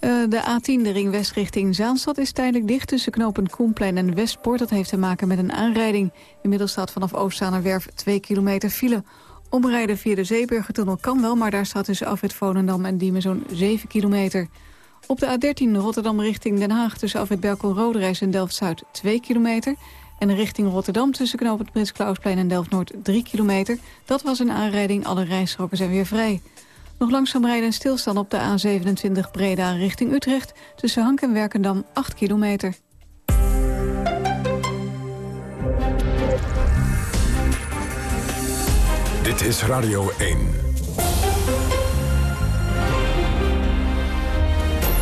Uh, de A10, de ring west richting Zaanstad, is tijdelijk dicht tussen knopen Koenplein en Westpoort. Dat heeft te maken met een aanrijding. Inmiddels staat vanaf Oostzaanerwerf 2 kilometer file. Omrijden via de Zeeburgertunnel kan wel, maar daar staat tussen Afwit Volendam en Diemen zo'n 7 kilometer. Op de A13 Rotterdam richting Den Haag tussen Afwit Berkel-Roderijs en Delft-Zuid 2 kilometer. En richting Rotterdam tussen knoop Prins Klausplein en Delft-Noord 3 kilometer. Dat was een aanrijding, alle rijstroken zijn weer vrij. Nog langzaam rijden en stilstaan op de A27 Breda richting Utrecht... tussen Hank en Werkendam 8 kilometer. Dit is Radio 1.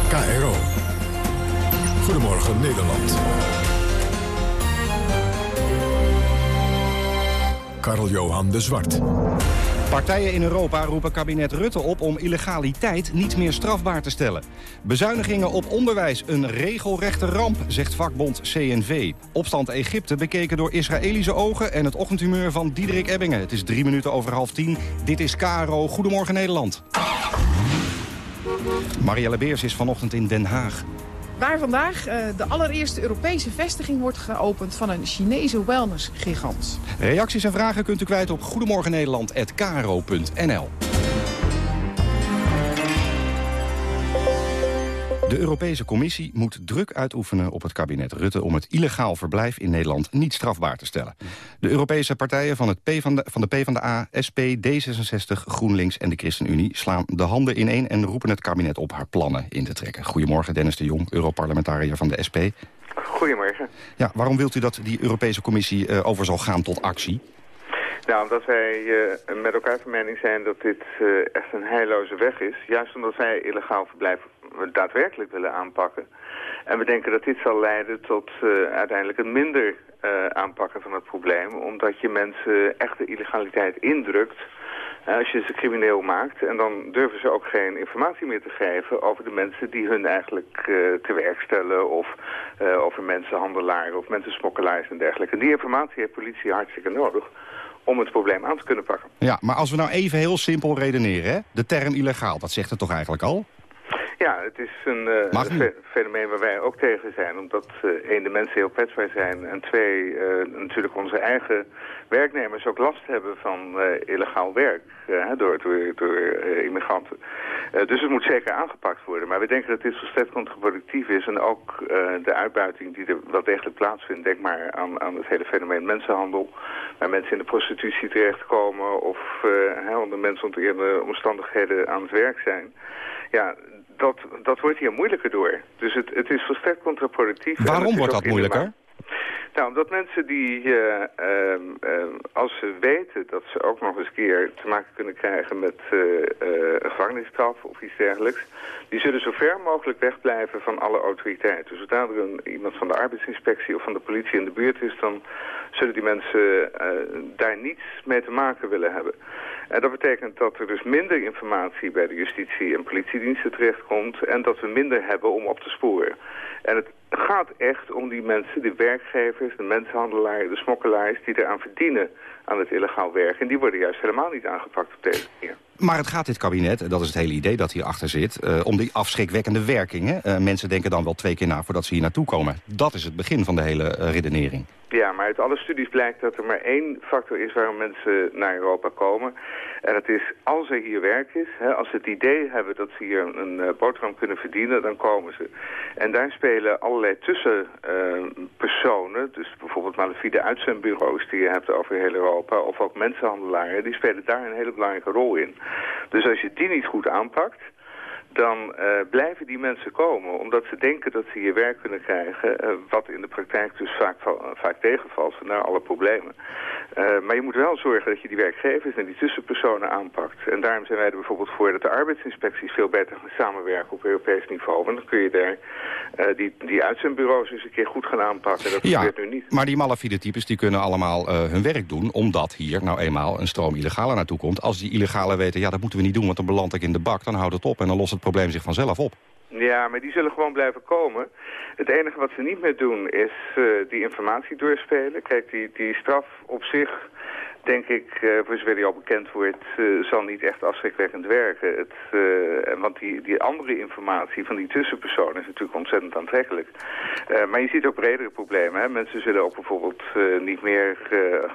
KRO. Goedemorgen Nederland. Karl-Johan de Zwart. Partijen in Europa roepen kabinet Rutte op om illegaliteit niet meer strafbaar te stellen. Bezuinigingen op onderwijs een regelrechte ramp, zegt vakbond CNV. Opstand Egypte bekeken door Israëlische ogen en het ochtendhumeur van Diederik Ebbingen. Het is drie minuten over half tien. Dit is KRO. Goedemorgen Nederland. Marielle Beers is vanochtend in Den Haag. Waar vandaag uh, de allereerste Europese vestiging wordt geopend van een Chinese wellnessgigant. Reacties en vragen kunt u kwijt op goedemorgennederland.kro.nl. De Europese Commissie moet druk uitoefenen op het kabinet Rutte... om het illegaal verblijf in Nederland niet strafbaar te stellen. De Europese partijen van, het P van, de, van de PvdA, SP, D66, GroenLinks en de ChristenUnie... slaan de handen ineen en roepen het kabinet op haar plannen in te trekken. Goedemorgen, Dennis de Jong, Europarlementariër van de SP. Goedemorgen. Ja, waarom wilt u dat die Europese Commissie uh, over zal gaan tot actie? Nou, omdat wij uh, met elkaar van mening zijn dat dit uh, echt een heilloze weg is. Juist omdat wij illegaal verblijf daadwerkelijk willen aanpakken. En we denken dat dit zal leiden tot uiteindelijk een minder aanpakken van het probleem. Omdat je mensen echt de illegaliteit indrukt als je ze crimineel maakt. En dan durven ze ook geen informatie meer te geven over de mensen die hun eigenlijk te werk stellen. Of uh, over mensenhandelaren of mensensmokkelaars en dergelijke. En die informatie heeft politie hartstikke nodig om het probleem aan te kunnen pakken. Ja, maar als we nou even heel simpel redeneren, hè? de term illegaal, dat zegt het toch eigenlijk al? Ja, het is een uh, fenomeen waar wij ook tegen zijn. Omdat uh, één, de mensen heel kwetsbaar zijn. En twee, uh, natuurlijk onze eigen werknemers ook last hebben van illegaal werk. door, door, door immigranten. dus het moet zeker aangepakt worden. Maar we denken dat dit volstrekt contraproductief is. En ook de uitbuiting die er wel degelijk plaatsvindt. Denk maar aan, aan het hele fenomeen mensenhandel. Waar mensen in de prostitutie terechtkomen. Of onder mensen omstandigheden aan het werk zijn. Ja, dat, dat wordt hier moeilijker door. Dus het, het is volstrekt contraproductief. Waarom wordt dat moeilijker? Nou, omdat mensen die, uh, uh, uh, als ze weten dat ze ook nog eens een keer te maken kunnen krijgen met een gevangenisstraf of iets dergelijks, die zullen zo ver mogelijk wegblijven van alle autoriteiten. Zodra er een, iemand van de arbeidsinspectie of van de politie in de buurt is, dan zullen die mensen daar niets mee te maken willen hebben. En dat betekent dat er dus minder informatie bij de justitie en politiediensten terechtkomt en dat we minder hebben om op te sporen. En het gaat echt om die mensen, de werkgevers, de mensenhandelaars, de smokkelaars... die eraan verdienen aan het illegaal werk. En die worden juist helemaal niet aangepakt op deze manier. Maar het gaat dit kabinet, en dat is het hele idee dat hierachter zit... Uh, om die afschrikwekkende werkingen. Uh, mensen denken dan wel twee keer na voordat ze hier naartoe komen. Dat is het begin van de hele uh, redenering. Ja, maar uit alle studies blijkt dat er maar één factor is waarom mensen naar Europa komen. En dat is als er hier werk is, hè, als ze het idee hebben dat ze hier een, een boterham kunnen verdienen, dan komen ze. En daar spelen allerlei tussenpersonen, dus bijvoorbeeld malafide uitzendbureaus die je hebt over heel Europa, of ook mensenhandelaren, die spelen daar een hele belangrijke rol in. Dus als je die niet goed aanpakt, dan uh, blijven die mensen komen. Omdat ze denken dat ze hier werk kunnen krijgen. Uh, wat in de praktijk dus vaak, vaak tegenvalt, naar alle problemen. Uh, maar je moet wel zorgen dat je die werkgevers en die tussenpersonen aanpakt. En daarom zijn wij er bijvoorbeeld voor dat de arbeidsinspecties veel beter gaan samenwerken op Europees niveau. Want dan kun je daar die, die uitzendbureaus eens een keer goed gaan aanpakken. Dat ja, gebeurt nu niet. Maar die malafide types die kunnen allemaal hun werk doen. Omdat hier nou eenmaal een stroom illegale naartoe komt. Als die illegale weten, ja dat moeten we niet doen, want dan beland ik in de bak. Dan houdt het op en dan lost het probleem zich vanzelf op. Ja, maar die zullen gewoon blijven komen. Het enige wat ze niet meer doen is uh, die informatie doorspelen. Kijk, die, die straf op zich denk ik, uh, voor zover die al bekend wordt, uh, zal niet echt afschrikwekkend werken. Het, uh, want die, die andere informatie van die tussenpersonen is natuurlijk ontzettend aantrekkelijk. maar je ziet ook bredere problemen. Hè? Mensen zullen ook bijvoorbeeld niet meer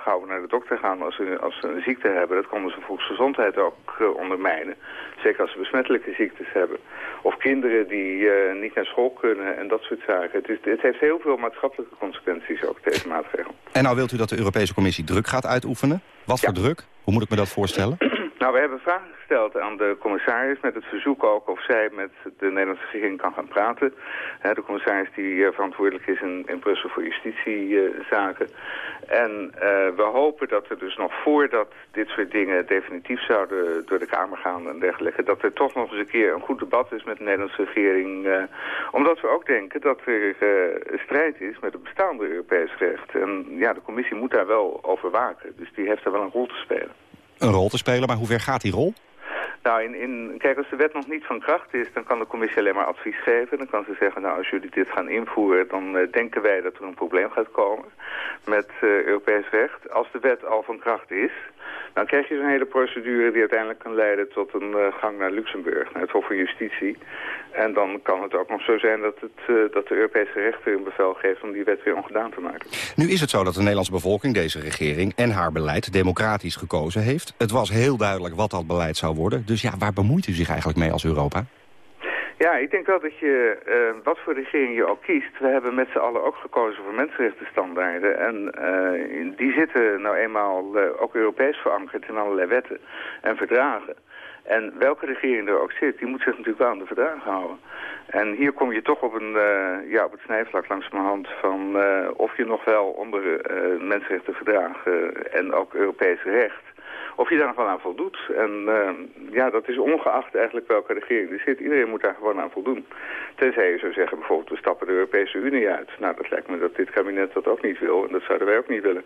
gauw naar de dokter gaan als ze, als ze een ziekte hebben. Dat kan ze volksgezondheid ook ondermijnen. Zeker als ze besmettelijke ziektes hebben. Of kinderen die niet naar school kunnen en dat soort zaken. Het, het heeft heel veel maatschappelijke consequenties ook, deze maatregel. En nou wilt u dat de Europese Commissie druk gaat uitoefenen? Wat voor druk? Hoe moet ik me dat voorstellen? Nou, we hebben vragen gesteld aan de commissaris met het verzoek ook of zij met de Nederlandse regering kan gaan praten. de commissaris die eh, verantwoordelijk is in, Brussel voor justitiezaken. en uh, we hopen dat er dus nog voordat dit soort dingen definitief zouden door de Kamer gaan en dergelijke, dat er toch nog eens een keer een goed debat is met de Nederlandse regering. Uh, omdat we ook denken dat er strijd is met het bestaande Europees recht. En ja, de commissie moet daar wel over waken. Dus die heeft daar wel een rol te spelen een rol te spelen. Maar hoe ver gaat die rol? Nou, in, in, kijk, als de wet nog niet van kracht is, dan kan de commissie alleen maar advies geven. Dan kan ze zeggen, nou, als jullie dit gaan invoeren, dan uh, denken wij dat er een probleem gaat komen met uh, Europees recht. Als de wet al van kracht is, dan krijg je zo'n hele procedure die uiteindelijk kan leiden tot een uh, gang naar Luxemburg, naar het Hof van Justitie. En dan kan het ook nog zo zijn dat, het, uh, dat de Europese rechter een bevel geeft om die wet weer ongedaan te maken. Nu is het zo dat de Nederlandse bevolking deze regering en haar beleid democratisch gekozen heeft. Het was heel duidelijk wat dat beleid zou worden. Dus ja, waar bemoeit u zich eigenlijk mee als Europa? Ja, ik denk wel dat je, uh, wat voor regering je ook kiest... we hebben met z'n allen ook gekozen voor mensenrechtenstandaarden. En uh, die zitten nou eenmaal uh, ook Europees verankerd in allerlei wetten en verdragen. En welke regering er ook zit, die moet zich natuurlijk wel aan de verdragen houden. En hier kom je toch op, een, ja, op het snijvlak langs mijn hand van of je nog wel onder mensenrechtenverdragen en ook Europees recht of je daar nog wel aan voldoet. En uh, ja, dat is ongeacht eigenlijk welke regering er zit. Iedereen moet daar gewoon aan voldoen. Tenzij je zou zeggen, bijvoorbeeld, we stappen de Europese Unie uit. Nou, dat lijkt me dat dit kabinet dat ook niet wil. En dat zouden wij ook niet willen.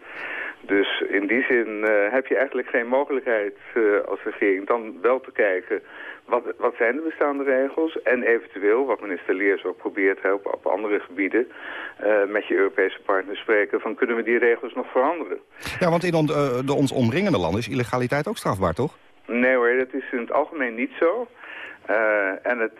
Dus in die zin uh, heb je eigenlijk geen mogelijkheid uh, als regering dan wel te kijken wat, wat zijn de bestaande regels? En eventueel, wat minister Leers ook probeert hè, op, op andere gebieden... Uh, met je Europese partners spreken van kunnen we die regels nog veranderen? Ja, want in on, uh, de ons omringende landen is illegaliteit ook strafbaar, toch? Nee hoor, dat is in het algemeen niet zo. Uh, en, het,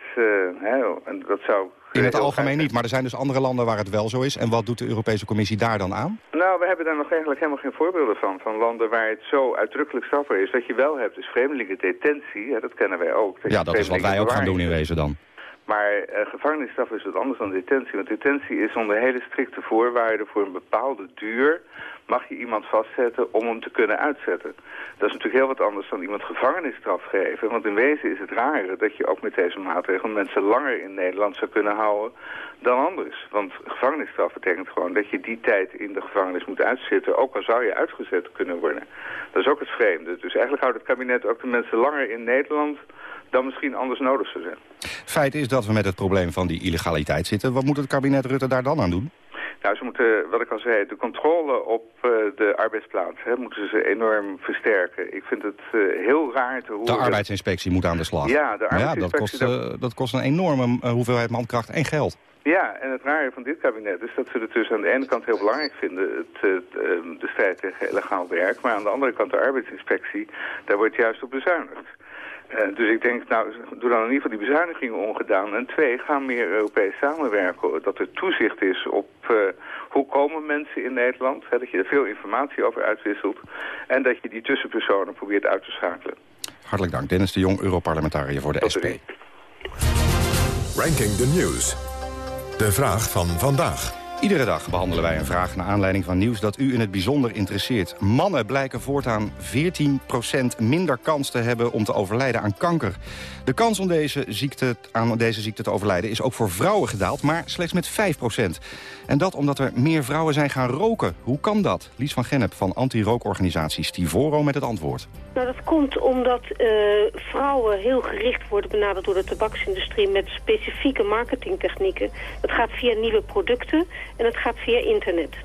hè, en dat zou in het algemeen niet, maar er zijn dus andere landen waar het wel zo is. En wat doet de Europese Commissie daar dan aan? Nou, we hebben daar nog eigenlijk helemaal geen voorbeelden van. Van landen waar het zo uitdrukkelijk strafbaar is. Wat je wel hebt is vreemdelinge detentie. Hè, dat kennen wij ook. Dat ja, dat is wat wij ook gaan doen in wezen dan. Maar uh, gevangenisstraf is wat anders dan detentie. Want detentie is onder hele strikte voorwaarden voor een bepaalde duur mag je iemand vastzetten om hem te kunnen uitzetten. Dat is natuurlijk heel wat anders dan iemand gevangenisstraf geven. Want in wezen is het rare dat je ook met deze maatregel mensen langer in Nederland zou kunnen houden dan anders. Want gevangenisstraf betekent gewoon dat je die tijd in de gevangenis moet uitzitten, ook al zou je uitgezet kunnen worden. Dat is ook het vreemde. Dus eigenlijk houdt het kabinet ook de mensen langer in Nederland dan misschien anders nodig zou zijn. Feit is dat we met het probleem van die illegaliteit zitten. Wat moet het kabinet Rutte daar dan aan doen? Nou, ze moeten, wat ik al zei, de controle op uh, de arbeidsplaats hè, moeten ze enorm versterken. Ik vind het uh, heel raar te horen... De arbeidsinspectie moet aan de slag. Ja, de arbeidsinspectie... Ja, dat, kost, uh, dat kost een enorme hoeveelheid mankracht en geld. Ja, en het rare van dit kabinet is dat ze het dus aan de ene kant heel belangrijk vinden, het, het, de strijd tegen illegaal werk, maar aan de andere kant de arbeidsinspectie, daar wordt juist op bezuinigd. Uh, dus ik denk, nou, doe dan in ieder geval die bezuinigingen ongedaan. En twee, ga meer Europees samenwerken. Dat er toezicht is op uh, hoe komen mensen in Nederland. Hè, dat je er veel informatie over uitwisselt. En dat je die tussenpersonen probeert uit te schakelen. Hartelijk dank. Dennis de Jong, Europarlementariër voor de Tot SP. Ranking the News. De vraag van vandaag. Iedere dag behandelen wij een vraag naar aanleiding van nieuws dat u in het bijzonder interesseert. Mannen blijken voortaan 14% minder kans te hebben om te overlijden aan kanker. De kans om deze ziekte, aan deze ziekte te overlijden is ook voor vrouwen gedaald, maar slechts met 5%. En dat omdat er meer vrouwen zijn gaan roken. Hoe kan dat? Lies van Gennep van anti-rookorganisatie Stivoro met het antwoord. Nou, dat komt omdat uh, vrouwen heel gericht worden benaderd door de tabaksindustrie met specifieke marketingtechnieken. Dat gaat via nieuwe producten en het gaat via internet.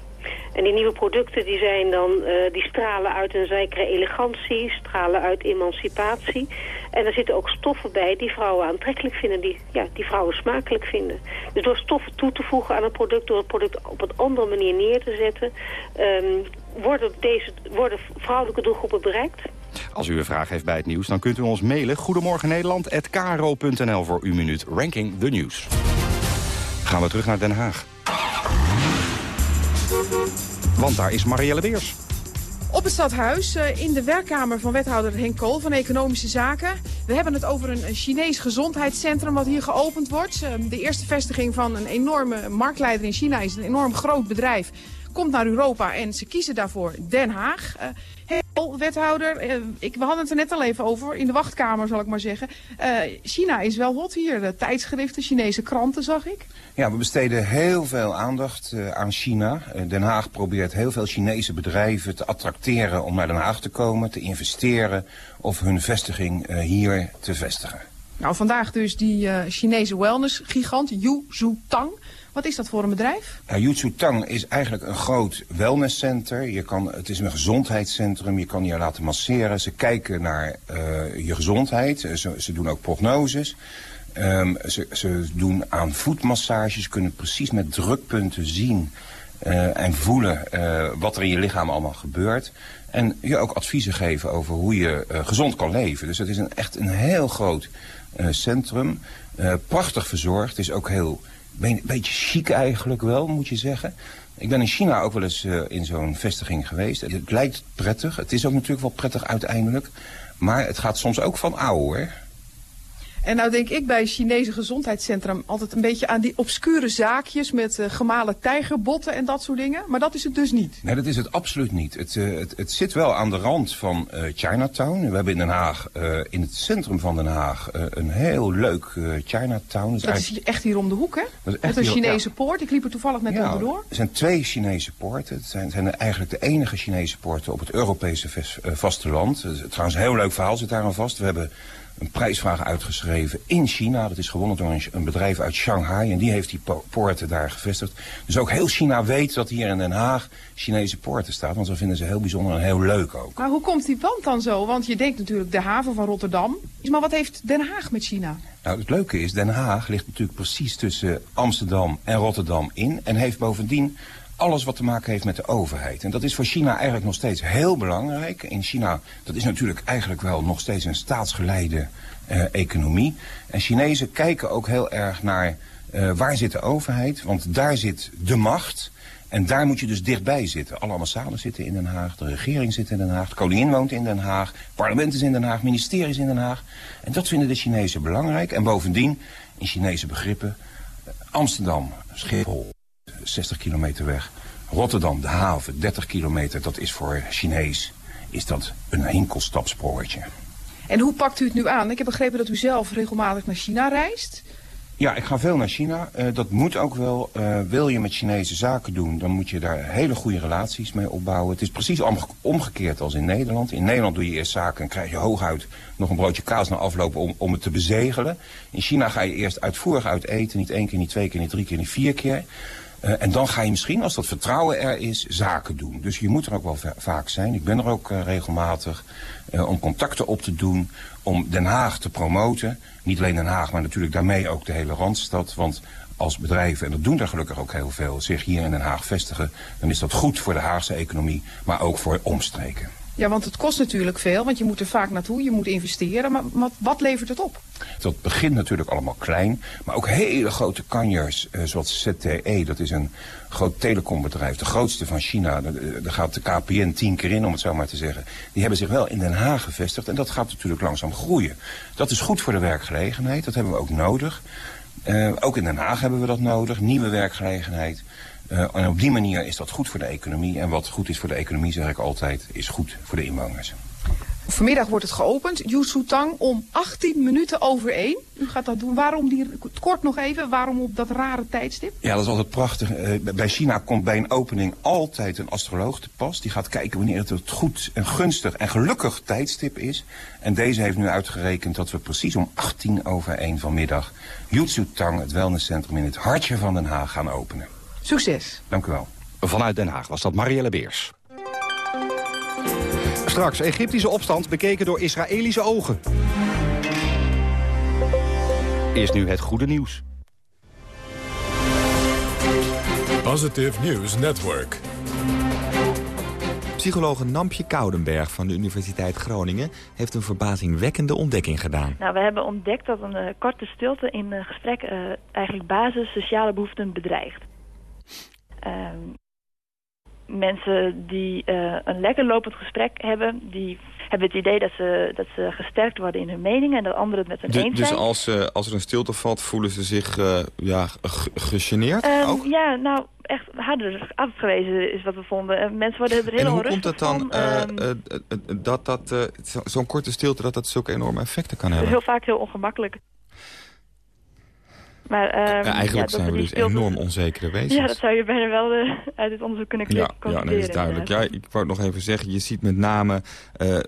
En die nieuwe producten die zijn dan, uh, die stralen uit een zekere elegantie, stralen uit emancipatie. En er zitten ook stoffen bij die vrouwen aantrekkelijk vinden, die, ja, die vrouwen smakelijk vinden. Dus door stoffen toe te voegen aan een product, door het product op een andere manier neer te zetten, um, worden, deze, worden vrouwelijke doelgroepen bereikt. Als u een vraag heeft bij het nieuws, dan kunt u ons mailen. Goedemorgen Nederland@kro.nl voor uw minuut Ranking the News. Gaan we terug naar Den Haag. Want daar is Marielle Beers. Op het stadhuis, in de werkkamer van wethouder Henk Kool van Economische Zaken. We hebben het over een Chinees gezondheidscentrum wat hier geopend wordt. De eerste vestiging van een enorme marktleider in China is een enorm groot bedrijf. Komt naar Europa en ze kiezen daarvoor Den Haag. Heel, wethouder, uh, ik, we hadden het er net al even over, in de wachtkamer zal ik maar zeggen. Uh, China is wel hot hier, de tijdschriften, Chinese kranten zag ik. Ja, we besteden heel veel aandacht uh, aan China. Den Haag probeert heel veel Chinese bedrijven te attracteren om naar Den Haag te komen, te investeren of hun vestiging hier te vestigen. Nou, vandaag dus die Chinese wellness-gigant Yu Zhu-Tang. Wat is dat voor een bedrijf? Ja, Jutsu Tang is eigenlijk een groot wellnesscenter. Je kan, het is een gezondheidscentrum. Je kan je laten masseren. Ze kijken naar uh, je gezondheid. Ze, ze, doen ook prognoses. Um, ze, ze, doen aan voetmassages. kunnen precies met drukpunten zien uh, en voelen uh, wat er in je lichaam allemaal gebeurt. En je ook adviezen geven over hoe je gezond kan leven. Dus het is een, echt een heel groot centrum. prachtig verzorgd. Is ook heel een beetje chic eigenlijk wel, moet je zeggen. Ik ben in China ook wel eens uh, in zo'n vestiging geweest. Het lijkt prettig. Het is ook natuurlijk wel prettig uiteindelijk. Maar het gaat soms ook van oude, hoor. En nou denk ik bij Chinese gezondheidscentrum altijd een beetje aan die obscure zaakjes met uh, gemalen tijgerbotten en dat soort dingen. Maar dat is het dus niet. Nee, dat is het absoluut niet. Het, uh, het, het zit wel aan de rand van uh, Chinatown. We hebben in Den Haag, in het centrum van Den Haag, een heel leuk Chinatown. Dat, dat is echt hier om de hoek, hè? Dat is echt met een Chinese ja. poort. Ik liep er toevallig net ja, onderdoor. Er zijn twee Chinese poorten. Het zijn, zijn eigenlijk de enige Chinese poorten op het Europese vasteland. Trouwens, een heel leuk verhaal zit daar aan vast. We hebben een prijsvraag uitgeschreven in China. Dat is gewonnen door een, bedrijf uit Shanghai. En die heeft die poorten daar gevestigd. Dus ook heel China weet dat hier in Den Haag Chinese poorten staat. Want dat vinden ze heel bijzonder en heel leuk ook. Maar hoe komt die band dan zo? Want je denkt natuurlijk de haven van Rotterdam. Maar wat heeft Den Haag met China? Nou, het leuke is, Den Haag ligt natuurlijk precies tussen Amsterdam en Rotterdam in. En heeft bovendien alles wat te maken heeft met de overheid. En dat is voor China eigenlijk nog steeds heel belangrijk. In China, dat is natuurlijk eigenlijk wel nog steeds een staatsgeleide uh, economie. En Chinezen kijken ook heel erg naar uh, waar zit de overheid. Want daar zit de macht. En daar moet je dus dichtbij zitten. Alle ambassades zitten in Den Haag, de regering zit in Den Haag, de koningin woont in Den Haag, parlement is in Den Haag, ministeries in Den Haag. En dat vinden de Chinezen belangrijk. En bovendien, in Chinese begrippen, Amsterdam, Schiphol, 60 kilometer weg. Rotterdam, de haven, 30 kilometer, dat is voor Chinees is dat een hinkelstapspoortje. En hoe pakt u het nu aan? Ik heb begrepen dat u zelf regelmatig naar China reist. Ja, ik ga veel naar China. Uh, dat moet ook wel. Uh, wil je met Chinese zaken doen, dan moet je daar hele goede relaties mee opbouwen. Het is precies omgekeerd als in Nederland. In Nederland doe je eerst zaken en krijg je hooguit nog een broodje kaas na afloop om, om het te bezegelen. In China ga je eerst uitvoerig uit eten. Niet één keer, niet twee keer, niet drie keer, niet vier keer. Uh, en dan ga je misschien, als dat vertrouwen er is, zaken doen. Dus je moet er ook wel vaak zijn. Ik ben er ook uh, regelmatig uh, om contacten op te doen, om Den Haag te promoten. Niet alleen Den Haag, maar natuurlijk daarmee ook de hele Randstad. Want als bedrijven, en dat doen er gelukkig ook heel veel, zich hier in Den Haag vestigen... dan is dat goed voor de Haagse economie, maar ook voor omstreken. Ja, want het kost natuurlijk veel, want je moet er vaak naartoe, je moet investeren. Maar wat, levert het op? Dat begint natuurlijk allemaal klein, maar ook hele grote kanjers, eh, zoals ZTE, dat is een groot telecombedrijf, de grootste van China. Daar gaat de KPN tien keer in, om het zo maar te zeggen. Die hebben zich wel in Den Haag gevestigd en dat gaat natuurlijk langzaam groeien. Dat is goed voor de werkgelegenheid, dat hebben we ook nodig. Uh, ook in Den Haag hebben we dat nodig, nieuwe werkgelegenheid. Uh, en op die manier is dat goed voor de economie. En wat goed is voor de economie, zeg ik altijd, is goed voor de inwoners. Vanmiddag wordt het geopend, Tang, om 18 minuten over 1. U gaat dat doen. Waarom die, kort nog even, waarom op dat rare tijdstip? Ja, dat is altijd prachtig. Uh, bij China komt bij een opening altijd een astroloog te pas. Die gaat kijken wanneer het het goed en gunstig en gelukkig tijdstip is. En deze heeft nu uitgerekend dat we precies om 18 over 1 vanmiddag... Tang, het wellnesscentrum in het hartje van Den Haag, gaan openen. Succes. Dank u wel. Vanuit Den Haag was dat Marielle Beers. Straks Egyptische opstand bekeken door Israëlische ogen. Eerst nu het goede nieuws. Positive News Network. Psychologe Nampje Koudenberg van de Universiteit Groningen... heeft een verbazingwekkende ontdekking gedaan. Nou, we hebben ontdekt dat een uh, korte stilte in een gesprek... Uh, eigenlijk basis sociale behoeften bedreigt. Uh, mensen die uh, een lekker lopend gesprek hebben... die hebben het idee dat ze, dat ze gesterkt worden in hun meningen... en dat anderen het met hun eens dus zijn. Dus als, uh, als er een stilte valt, voelen ze zich uh, ja, gegeneerd um, ook? Ja, nou, echt harder afgewezen is wat we vonden. mensen worden er heel En hoe komt het dan um, dat, dat zo'n korte stilte... dat dat zulke enorme effecten kan hebben? Heel vaak heel ongemakkelijk. Maar, um, Eigenlijk ja, zijn we dus enorm onzekere wezens. Ja, dat zou je bijna wel uh, uit dit onderzoek kunnen ja, concluderen. Ja, nee, dat is duidelijk. Ja, ik wou het nog even zeggen, je ziet met name, uh,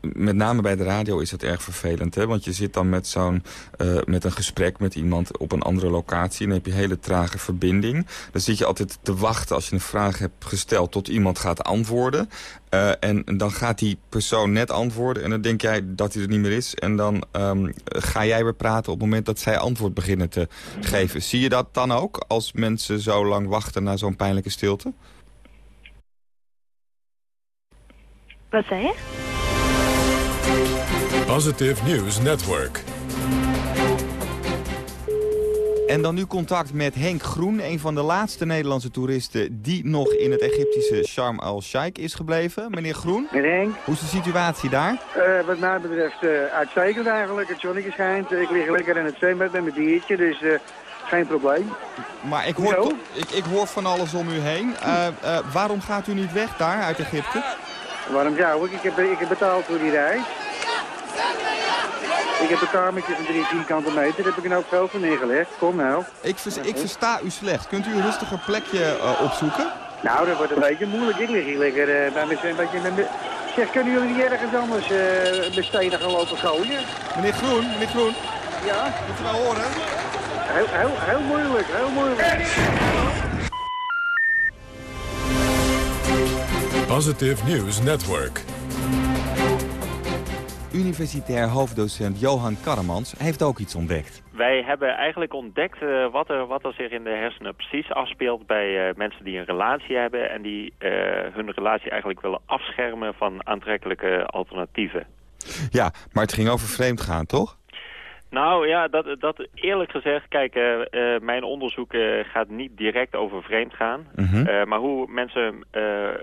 met name bij de radio is het erg vervelend. Hè? Want je zit dan met, zo'n uh, met een gesprek met iemand op een andere locatie... en dan heb je hele trage verbinding. Dan zit je altijd te wachten als je een vraag hebt gesteld... tot iemand gaat antwoorden. Uh, en dan gaat die persoon net antwoorden en dan denk jij dat hij er niet meer is. En dan um, ga jij weer praten op het moment dat zij antwoord beginnen te geven. Zie je dat dan ook als mensen zo lang wachten naar zo'n pijnlijke stilte? Wat zei je? Positive News Network. En dan nu contact met Henk Groen, een van de laatste Nederlandse toeristen... die nog in het Egyptische Sharm el-Sheikh is gebleven. Meneer Groen, Meneer Henk, hoe is de situatie daar? eh, wat mij betreft eh, uitstekend eigenlijk. Het zonnetje schijnt. Ik lig lekker in het zwembad met mijn diertje, dus eh, geen probleem. Maar ik hoor, ik, ik hoor van alles om u heen. Waarom gaat u niet weg daar uit Egypte? Waarom zou ik? Ik heb, ik heb betaald voor die reis. Ik heb een kamertje van drie vierkante meter, daar heb ik een hoop geld voor neergelegd. Kom nou. Ik, vers- ik versta u slecht. Kunt u een rustiger plekje eh, opzoeken? Nou, dat wordt een beetje moeilijk. Ik lig hier lekker eh, bij mijn zwembadje. met mijn- Zeg, kunnen jullie niet ergens anders eh mijn stenen gaan lopen gooien? Meneer Groen, meneer Groen. Ja? Moet u wel horen? Heel, heel, heel moeilijk, heel moeilijk. Positive News Network. Universitair hoofddocent Johan Karremans heeft ook iets ontdekt. Wij hebben eigenlijk ontdekt eh, wat, er, wat er zich in de hersenen precies afspeelt bij eh, mensen die een relatie hebben en die eh, hun relatie eigenlijk willen afschermen van aantrekkelijke alternatieven. Ja, maar het ging over vreemdgaan, toch? Nou ja, dat, dat eerlijk gezegd, kijk, eh, eh, mijn onderzoek eh, gaat niet direct over vreemdgaan. Mhm. Eh, maar hoe mensen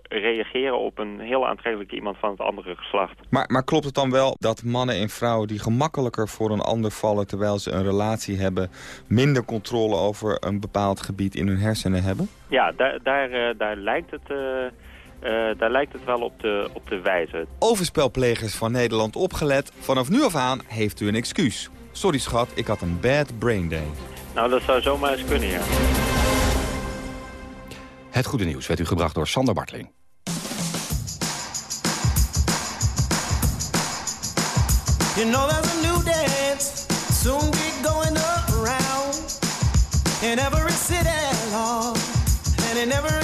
reageren op een heel aantrekkelijke iemand van het andere geslacht. Maar, maar klopt het dan wel dat mannen en vrouwen die gemakkelijker voor een ander vallen... terwijl ze een relatie hebben, minder controle over een bepaald gebied in hun hersenen hebben? Ja, daar, daar, daar, lijkt, het, daar lijkt het wel op te, op te wijzen. Overspelplegers van Nederland opgelet. Vanaf nu af aan heeft u een excuus. Sorry schat, ik had een bad brain day. Nou, dat zou zomaar eens kunnen, ja. Het goede nieuws werd u gebracht door Sander Bartling. You know there's a new dance soon get going around in every city, Lord, and in every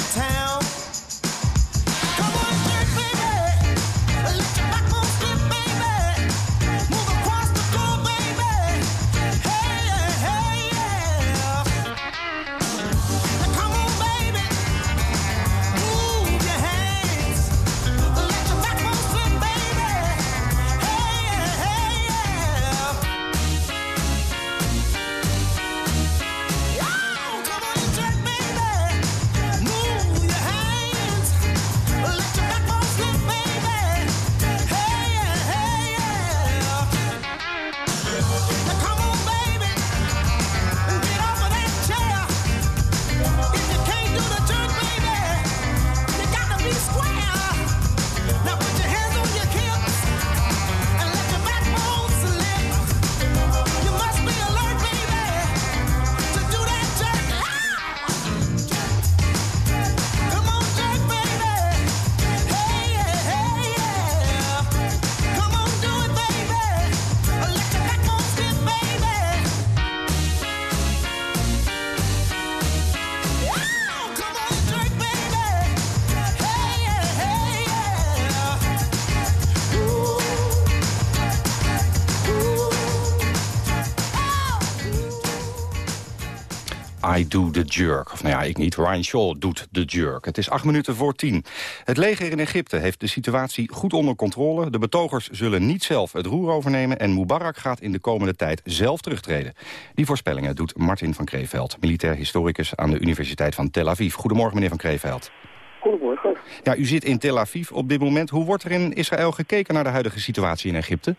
I do the jerk. Of nou ja, ik niet. Ryan Shaw doet de jerk. Het is acht minuten voor tien. Het leger in Egypte heeft de situatie goed onder controle. De betogers zullen niet zelf het roer overnemen... en Mubarak gaat in de komende tijd zelf terugtreden. Die voorspellingen doet Martin van Kreeveld... militair historicus aan de Universiteit van Tel Aviv. Goedemorgen, meneer van Kreeveld. Goedemorgen. Ja, u zit in Tel Aviv op dit moment. Hoe wordt er in Israël gekeken naar de huidige situatie in Egypte?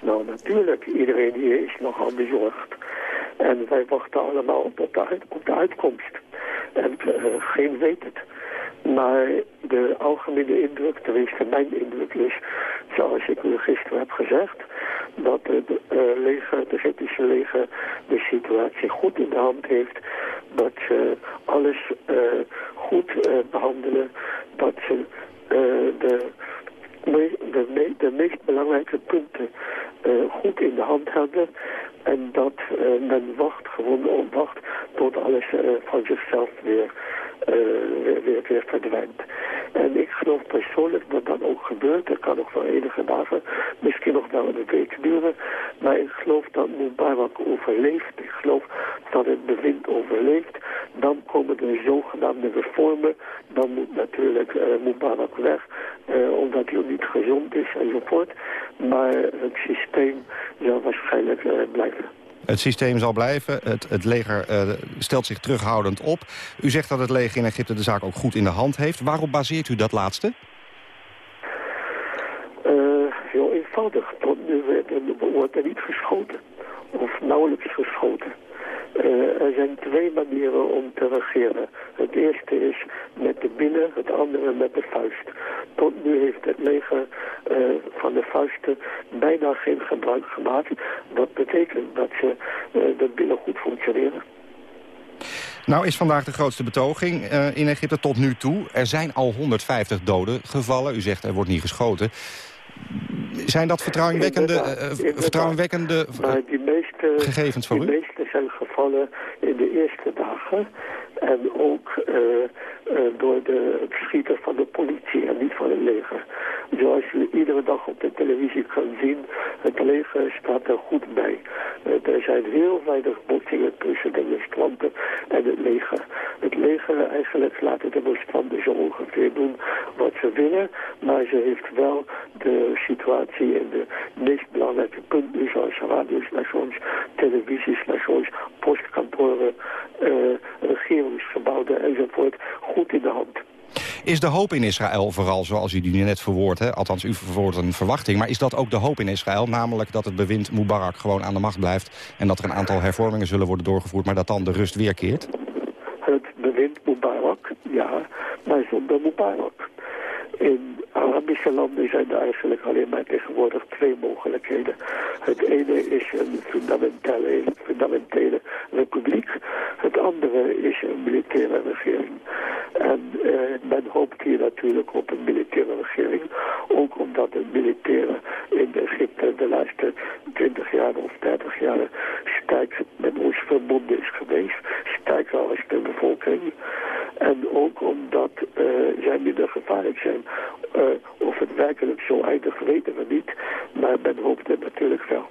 Nou, natuurlijk. Iedereen hier is nogal bezorgd. En wij wachten allemaal op de, uit- op de uitkomst. En eh, geen weet het. Maar de algemene indruk, tenminste mijn indruk is, zoals ik u gisteren heb gezegd, dat het eh, leger, het Egyptische leger de situatie goed in de hand heeft. Dat ze alles eh, goed eh, behandelen. Dat ze de me- de, me- de meest belangrijke punten goed in de hand hebben. En dat eh, men wacht, gewoon op wacht, tot alles eh, van zichzelf weer, eh, weer, weer, weer verdwijnt. En ik geloof persoonlijk dat dat ook gebeurt. Dat kan nog wel enige dagen, misschien nog wel een week duren. Maar ik geloof dat Mubarak overleeft. Ik geloof dat het bewind overleeft. Dan komen de zogenaamde reformen. Dan moet natuurlijk eh, Mubarak weg, eh, omdat hij niet gezond is enzovoort. Maar het systeem zal waarschijnlijk eh, blijven. Het systeem zal blijven. Het, het leger uh, stelt zich terughoudend op. U zegt dat het leger in Egypte de zaak ook goed in de hand heeft. Waarop baseert u dat laatste? Uh, heel eenvoudig. Tot nu wordt er niet geschoten. Of nauwelijks geschoten. Uh, er zijn twee manieren om te regeren. Het eerste is met de binnen, het andere met de vuist. Tot nu heeft het leger uh, van de vuisten bijna geen gebruik gemaakt. Dat betekent dat ze uh, de binnen goed functioneren. Nou is vandaag de grootste betoging in Egypte tot nu toe. Er zijn al 150 doden gevallen. U zegt er wordt niet geschoten. Zijn dat vertrouwenwekkende, uh, vertrouwenwekkende die meeste, gegevens voor die u? Die meeste zijn gevallen in de eerste dagen. En ook door de, het schieten van de politie en niet van het leger. Zoals u iedere dag op de televisie kan zien, het leger staat er goed bij. Uh, er zijn heel weinig botsingen tussen demonstranten en het leger. Het leger eigenlijk laat de demonstranten zo ongeveer doen wat ze willen. Maar ze heeft wel de situatie in de meest belangrijke punten, zoals radiostations, televisiestations, postkantoren, regeringsgebouwen enzovoort, goed in de hand. Is de hoop in Israël vooral, zoals u die net verwoordt, hè? althans u verwoordt een verwachting... maar is dat ook de hoop in Israël, namelijk dat het bewind Mubarak gewoon aan de macht blijft... en dat er een aantal hervormingen zullen worden doorgevoerd, maar dat dan de rust weerkeert? Het bewind Mubarak, ja, maar zonder Mubarak. In Arabische landen zijn er eigenlijk alleen maar tegenwoordig twee mogelijkheden. Het ene is een fundamentele, fundamentele republiek. Het andere is een militaire regering. En uh, men hoopt hier natuurlijk op een militaire regering. Ook omdat het militaire in Egypte de laatste 20 jaar of 30 jaar sterk met ons verbonden is geweest. Sterker als de bevolking. En ook omdat uh, zij minder gevaarlijk zijn. Uh, of het werkelijk zo eindigt weten we niet. Maar men hoopt het natuurlijk wel.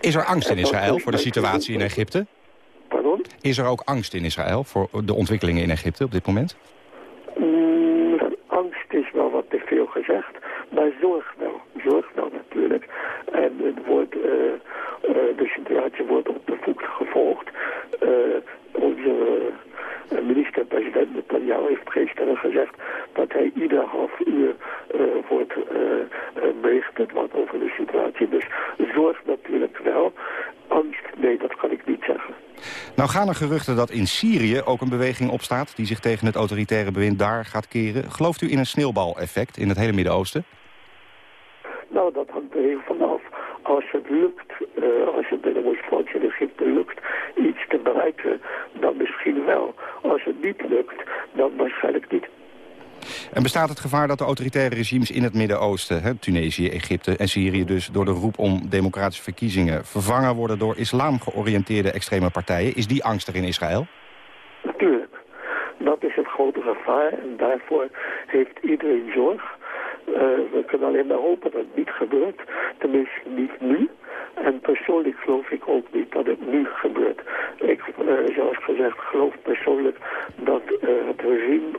Is er angst in Israël voor de situatie in Egypte? Pardon? Is er ook angst in Israël voor de ontwikkelingen in Egypte op dit moment? Mm, angst is wel wat te veel gezegd. Maar zorg wel. Zorg wel natuurlijk. En het wordt, uh, uh, de situatie wordt op de voet gevolgd. Uh, onze minister-president Netanyahu heeft gisteren gezegd dat hij ieder half uur wordt bericht wat over de situatie. Dus zorg natuurlijk wel. Angst, nee, dat kan ik niet zeggen. Nou gaan er geruchten dat in Syrië ook een beweging opstaat... die zich tegen het autoritaire bewind daar gaat keren. Gelooft u in een sneeuwbaleffect in het hele Midden-Oosten? Nou, dat hangt er heel vanaf. Als het lukt, uh, als het bij de demonstratie in Egypte lukt iets te bereiken, dan misschien wel. Als het niet lukt, dan waarschijnlijk niet. En bestaat het gevaar dat de autoritaire regimes in het Midden-Oosten... Tunesië, Egypte en Syrië dus door de roep om democratische verkiezingen... vervangen worden door islam georiënteerde extreme partijen? Is die angst er in Israël? Natuurlijk. Dat is het grote gevaar en daarvoor heeft iedereen zorg. Uh, we kunnen alleen maar hopen dat het niet gebeurt. Tenminste niet nu. En persoonlijk geloof ik ook niet dat het nu gebeurt. Ik, uh, zoals gezegd, geloof persoonlijk dat uh, het regime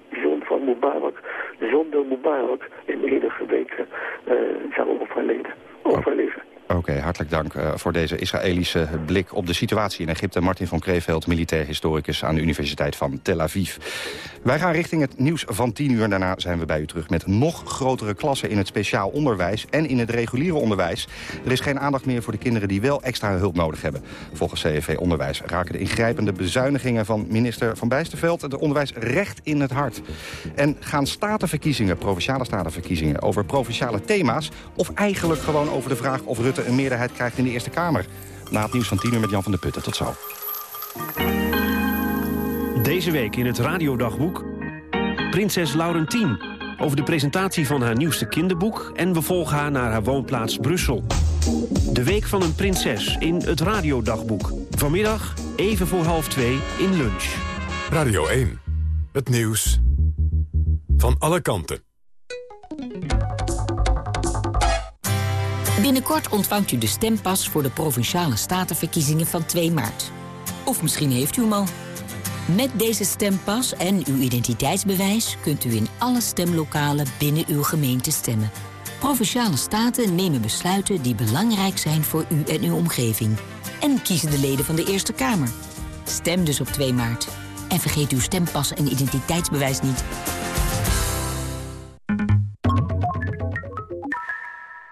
van Mubarak zonder Mubarak in enige weken uh, zou overleden, overleven. Oké, hartelijk dank uh, voor deze Israëlische blik op de situatie in Egypte. Martin van Kreeveld, militair historicus aan de Universiteit van Tel Aviv. Wij gaan richting het nieuws van 10 uur. Daarna zijn we bij u terug met nog grotere klassen in het speciaal onderwijs en in het reguliere onderwijs. Er is geen aandacht meer voor de kinderen die wel extra hulp nodig hebben. Volgens CFV Onderwijs raken de ingrijpende bezuinigingen van minister Van Bijsterveld het onderwijs recht in het hart. En gaan statenverkiezingen, provinciale statenverkiezingen, over provinciale thema's of eigenlijk gewoon over de vraag of Rutte een meerderheid krijgt in de Eerste Kamer. Na het nieuws van 10 uur met Jan van der Putten. Tot zo. Deze week in het radiodagboek... Prinses Laurentien. Over de presentatie van haar nieuwste kinderboek... en we volgen haar naar haar woonplaats Brussel. De week van een prinses in het radiodagboek. Vanmiddag even voor half twee in lunch. Radio 1. Het nieuws van alle kanten. Binnenkort ontvangt u de stempas voor de Provinciale Statenverkiezingen van 2 maart. Of misschien heeft u hem al. Met deze stempas en uw identiteitsbewijs kunt u in alle stemlokalen binnen uw gemeente stemmen. Provinciale staten nemen besluiten die belangrijk zijn voor u en uw omgeving. En kiezen de leden van de Eerste Kamer. Stem dus op 2 maart. En vergeet uw stempas en identiteitsbewijs niet.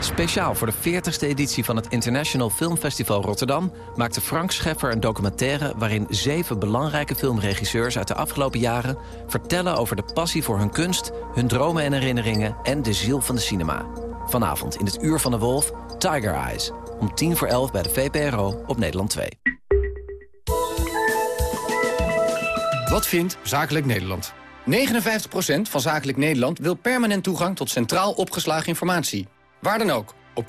Speciaal voor de 40ste editie van het International Filmfestival Rotterdam... maakte Frank Scheffer een documentaire... waarin zeven belangrijke filmregisseurs uit de afgelopen jaren... vertellen over de passie voor hun kunst, hun dromen en herinneringen... en de ziel van de cinema. Vanavond in het Uur van de Wolf, Tiger Eyes. Om tien voor elf bij de VPRO op Nederland 2. Wat vindt Zakelijk Nederland? 59% van Zakelijk Nederland wil permanent toegang tot centraal opgeslagen informatie. Waar dan ook, op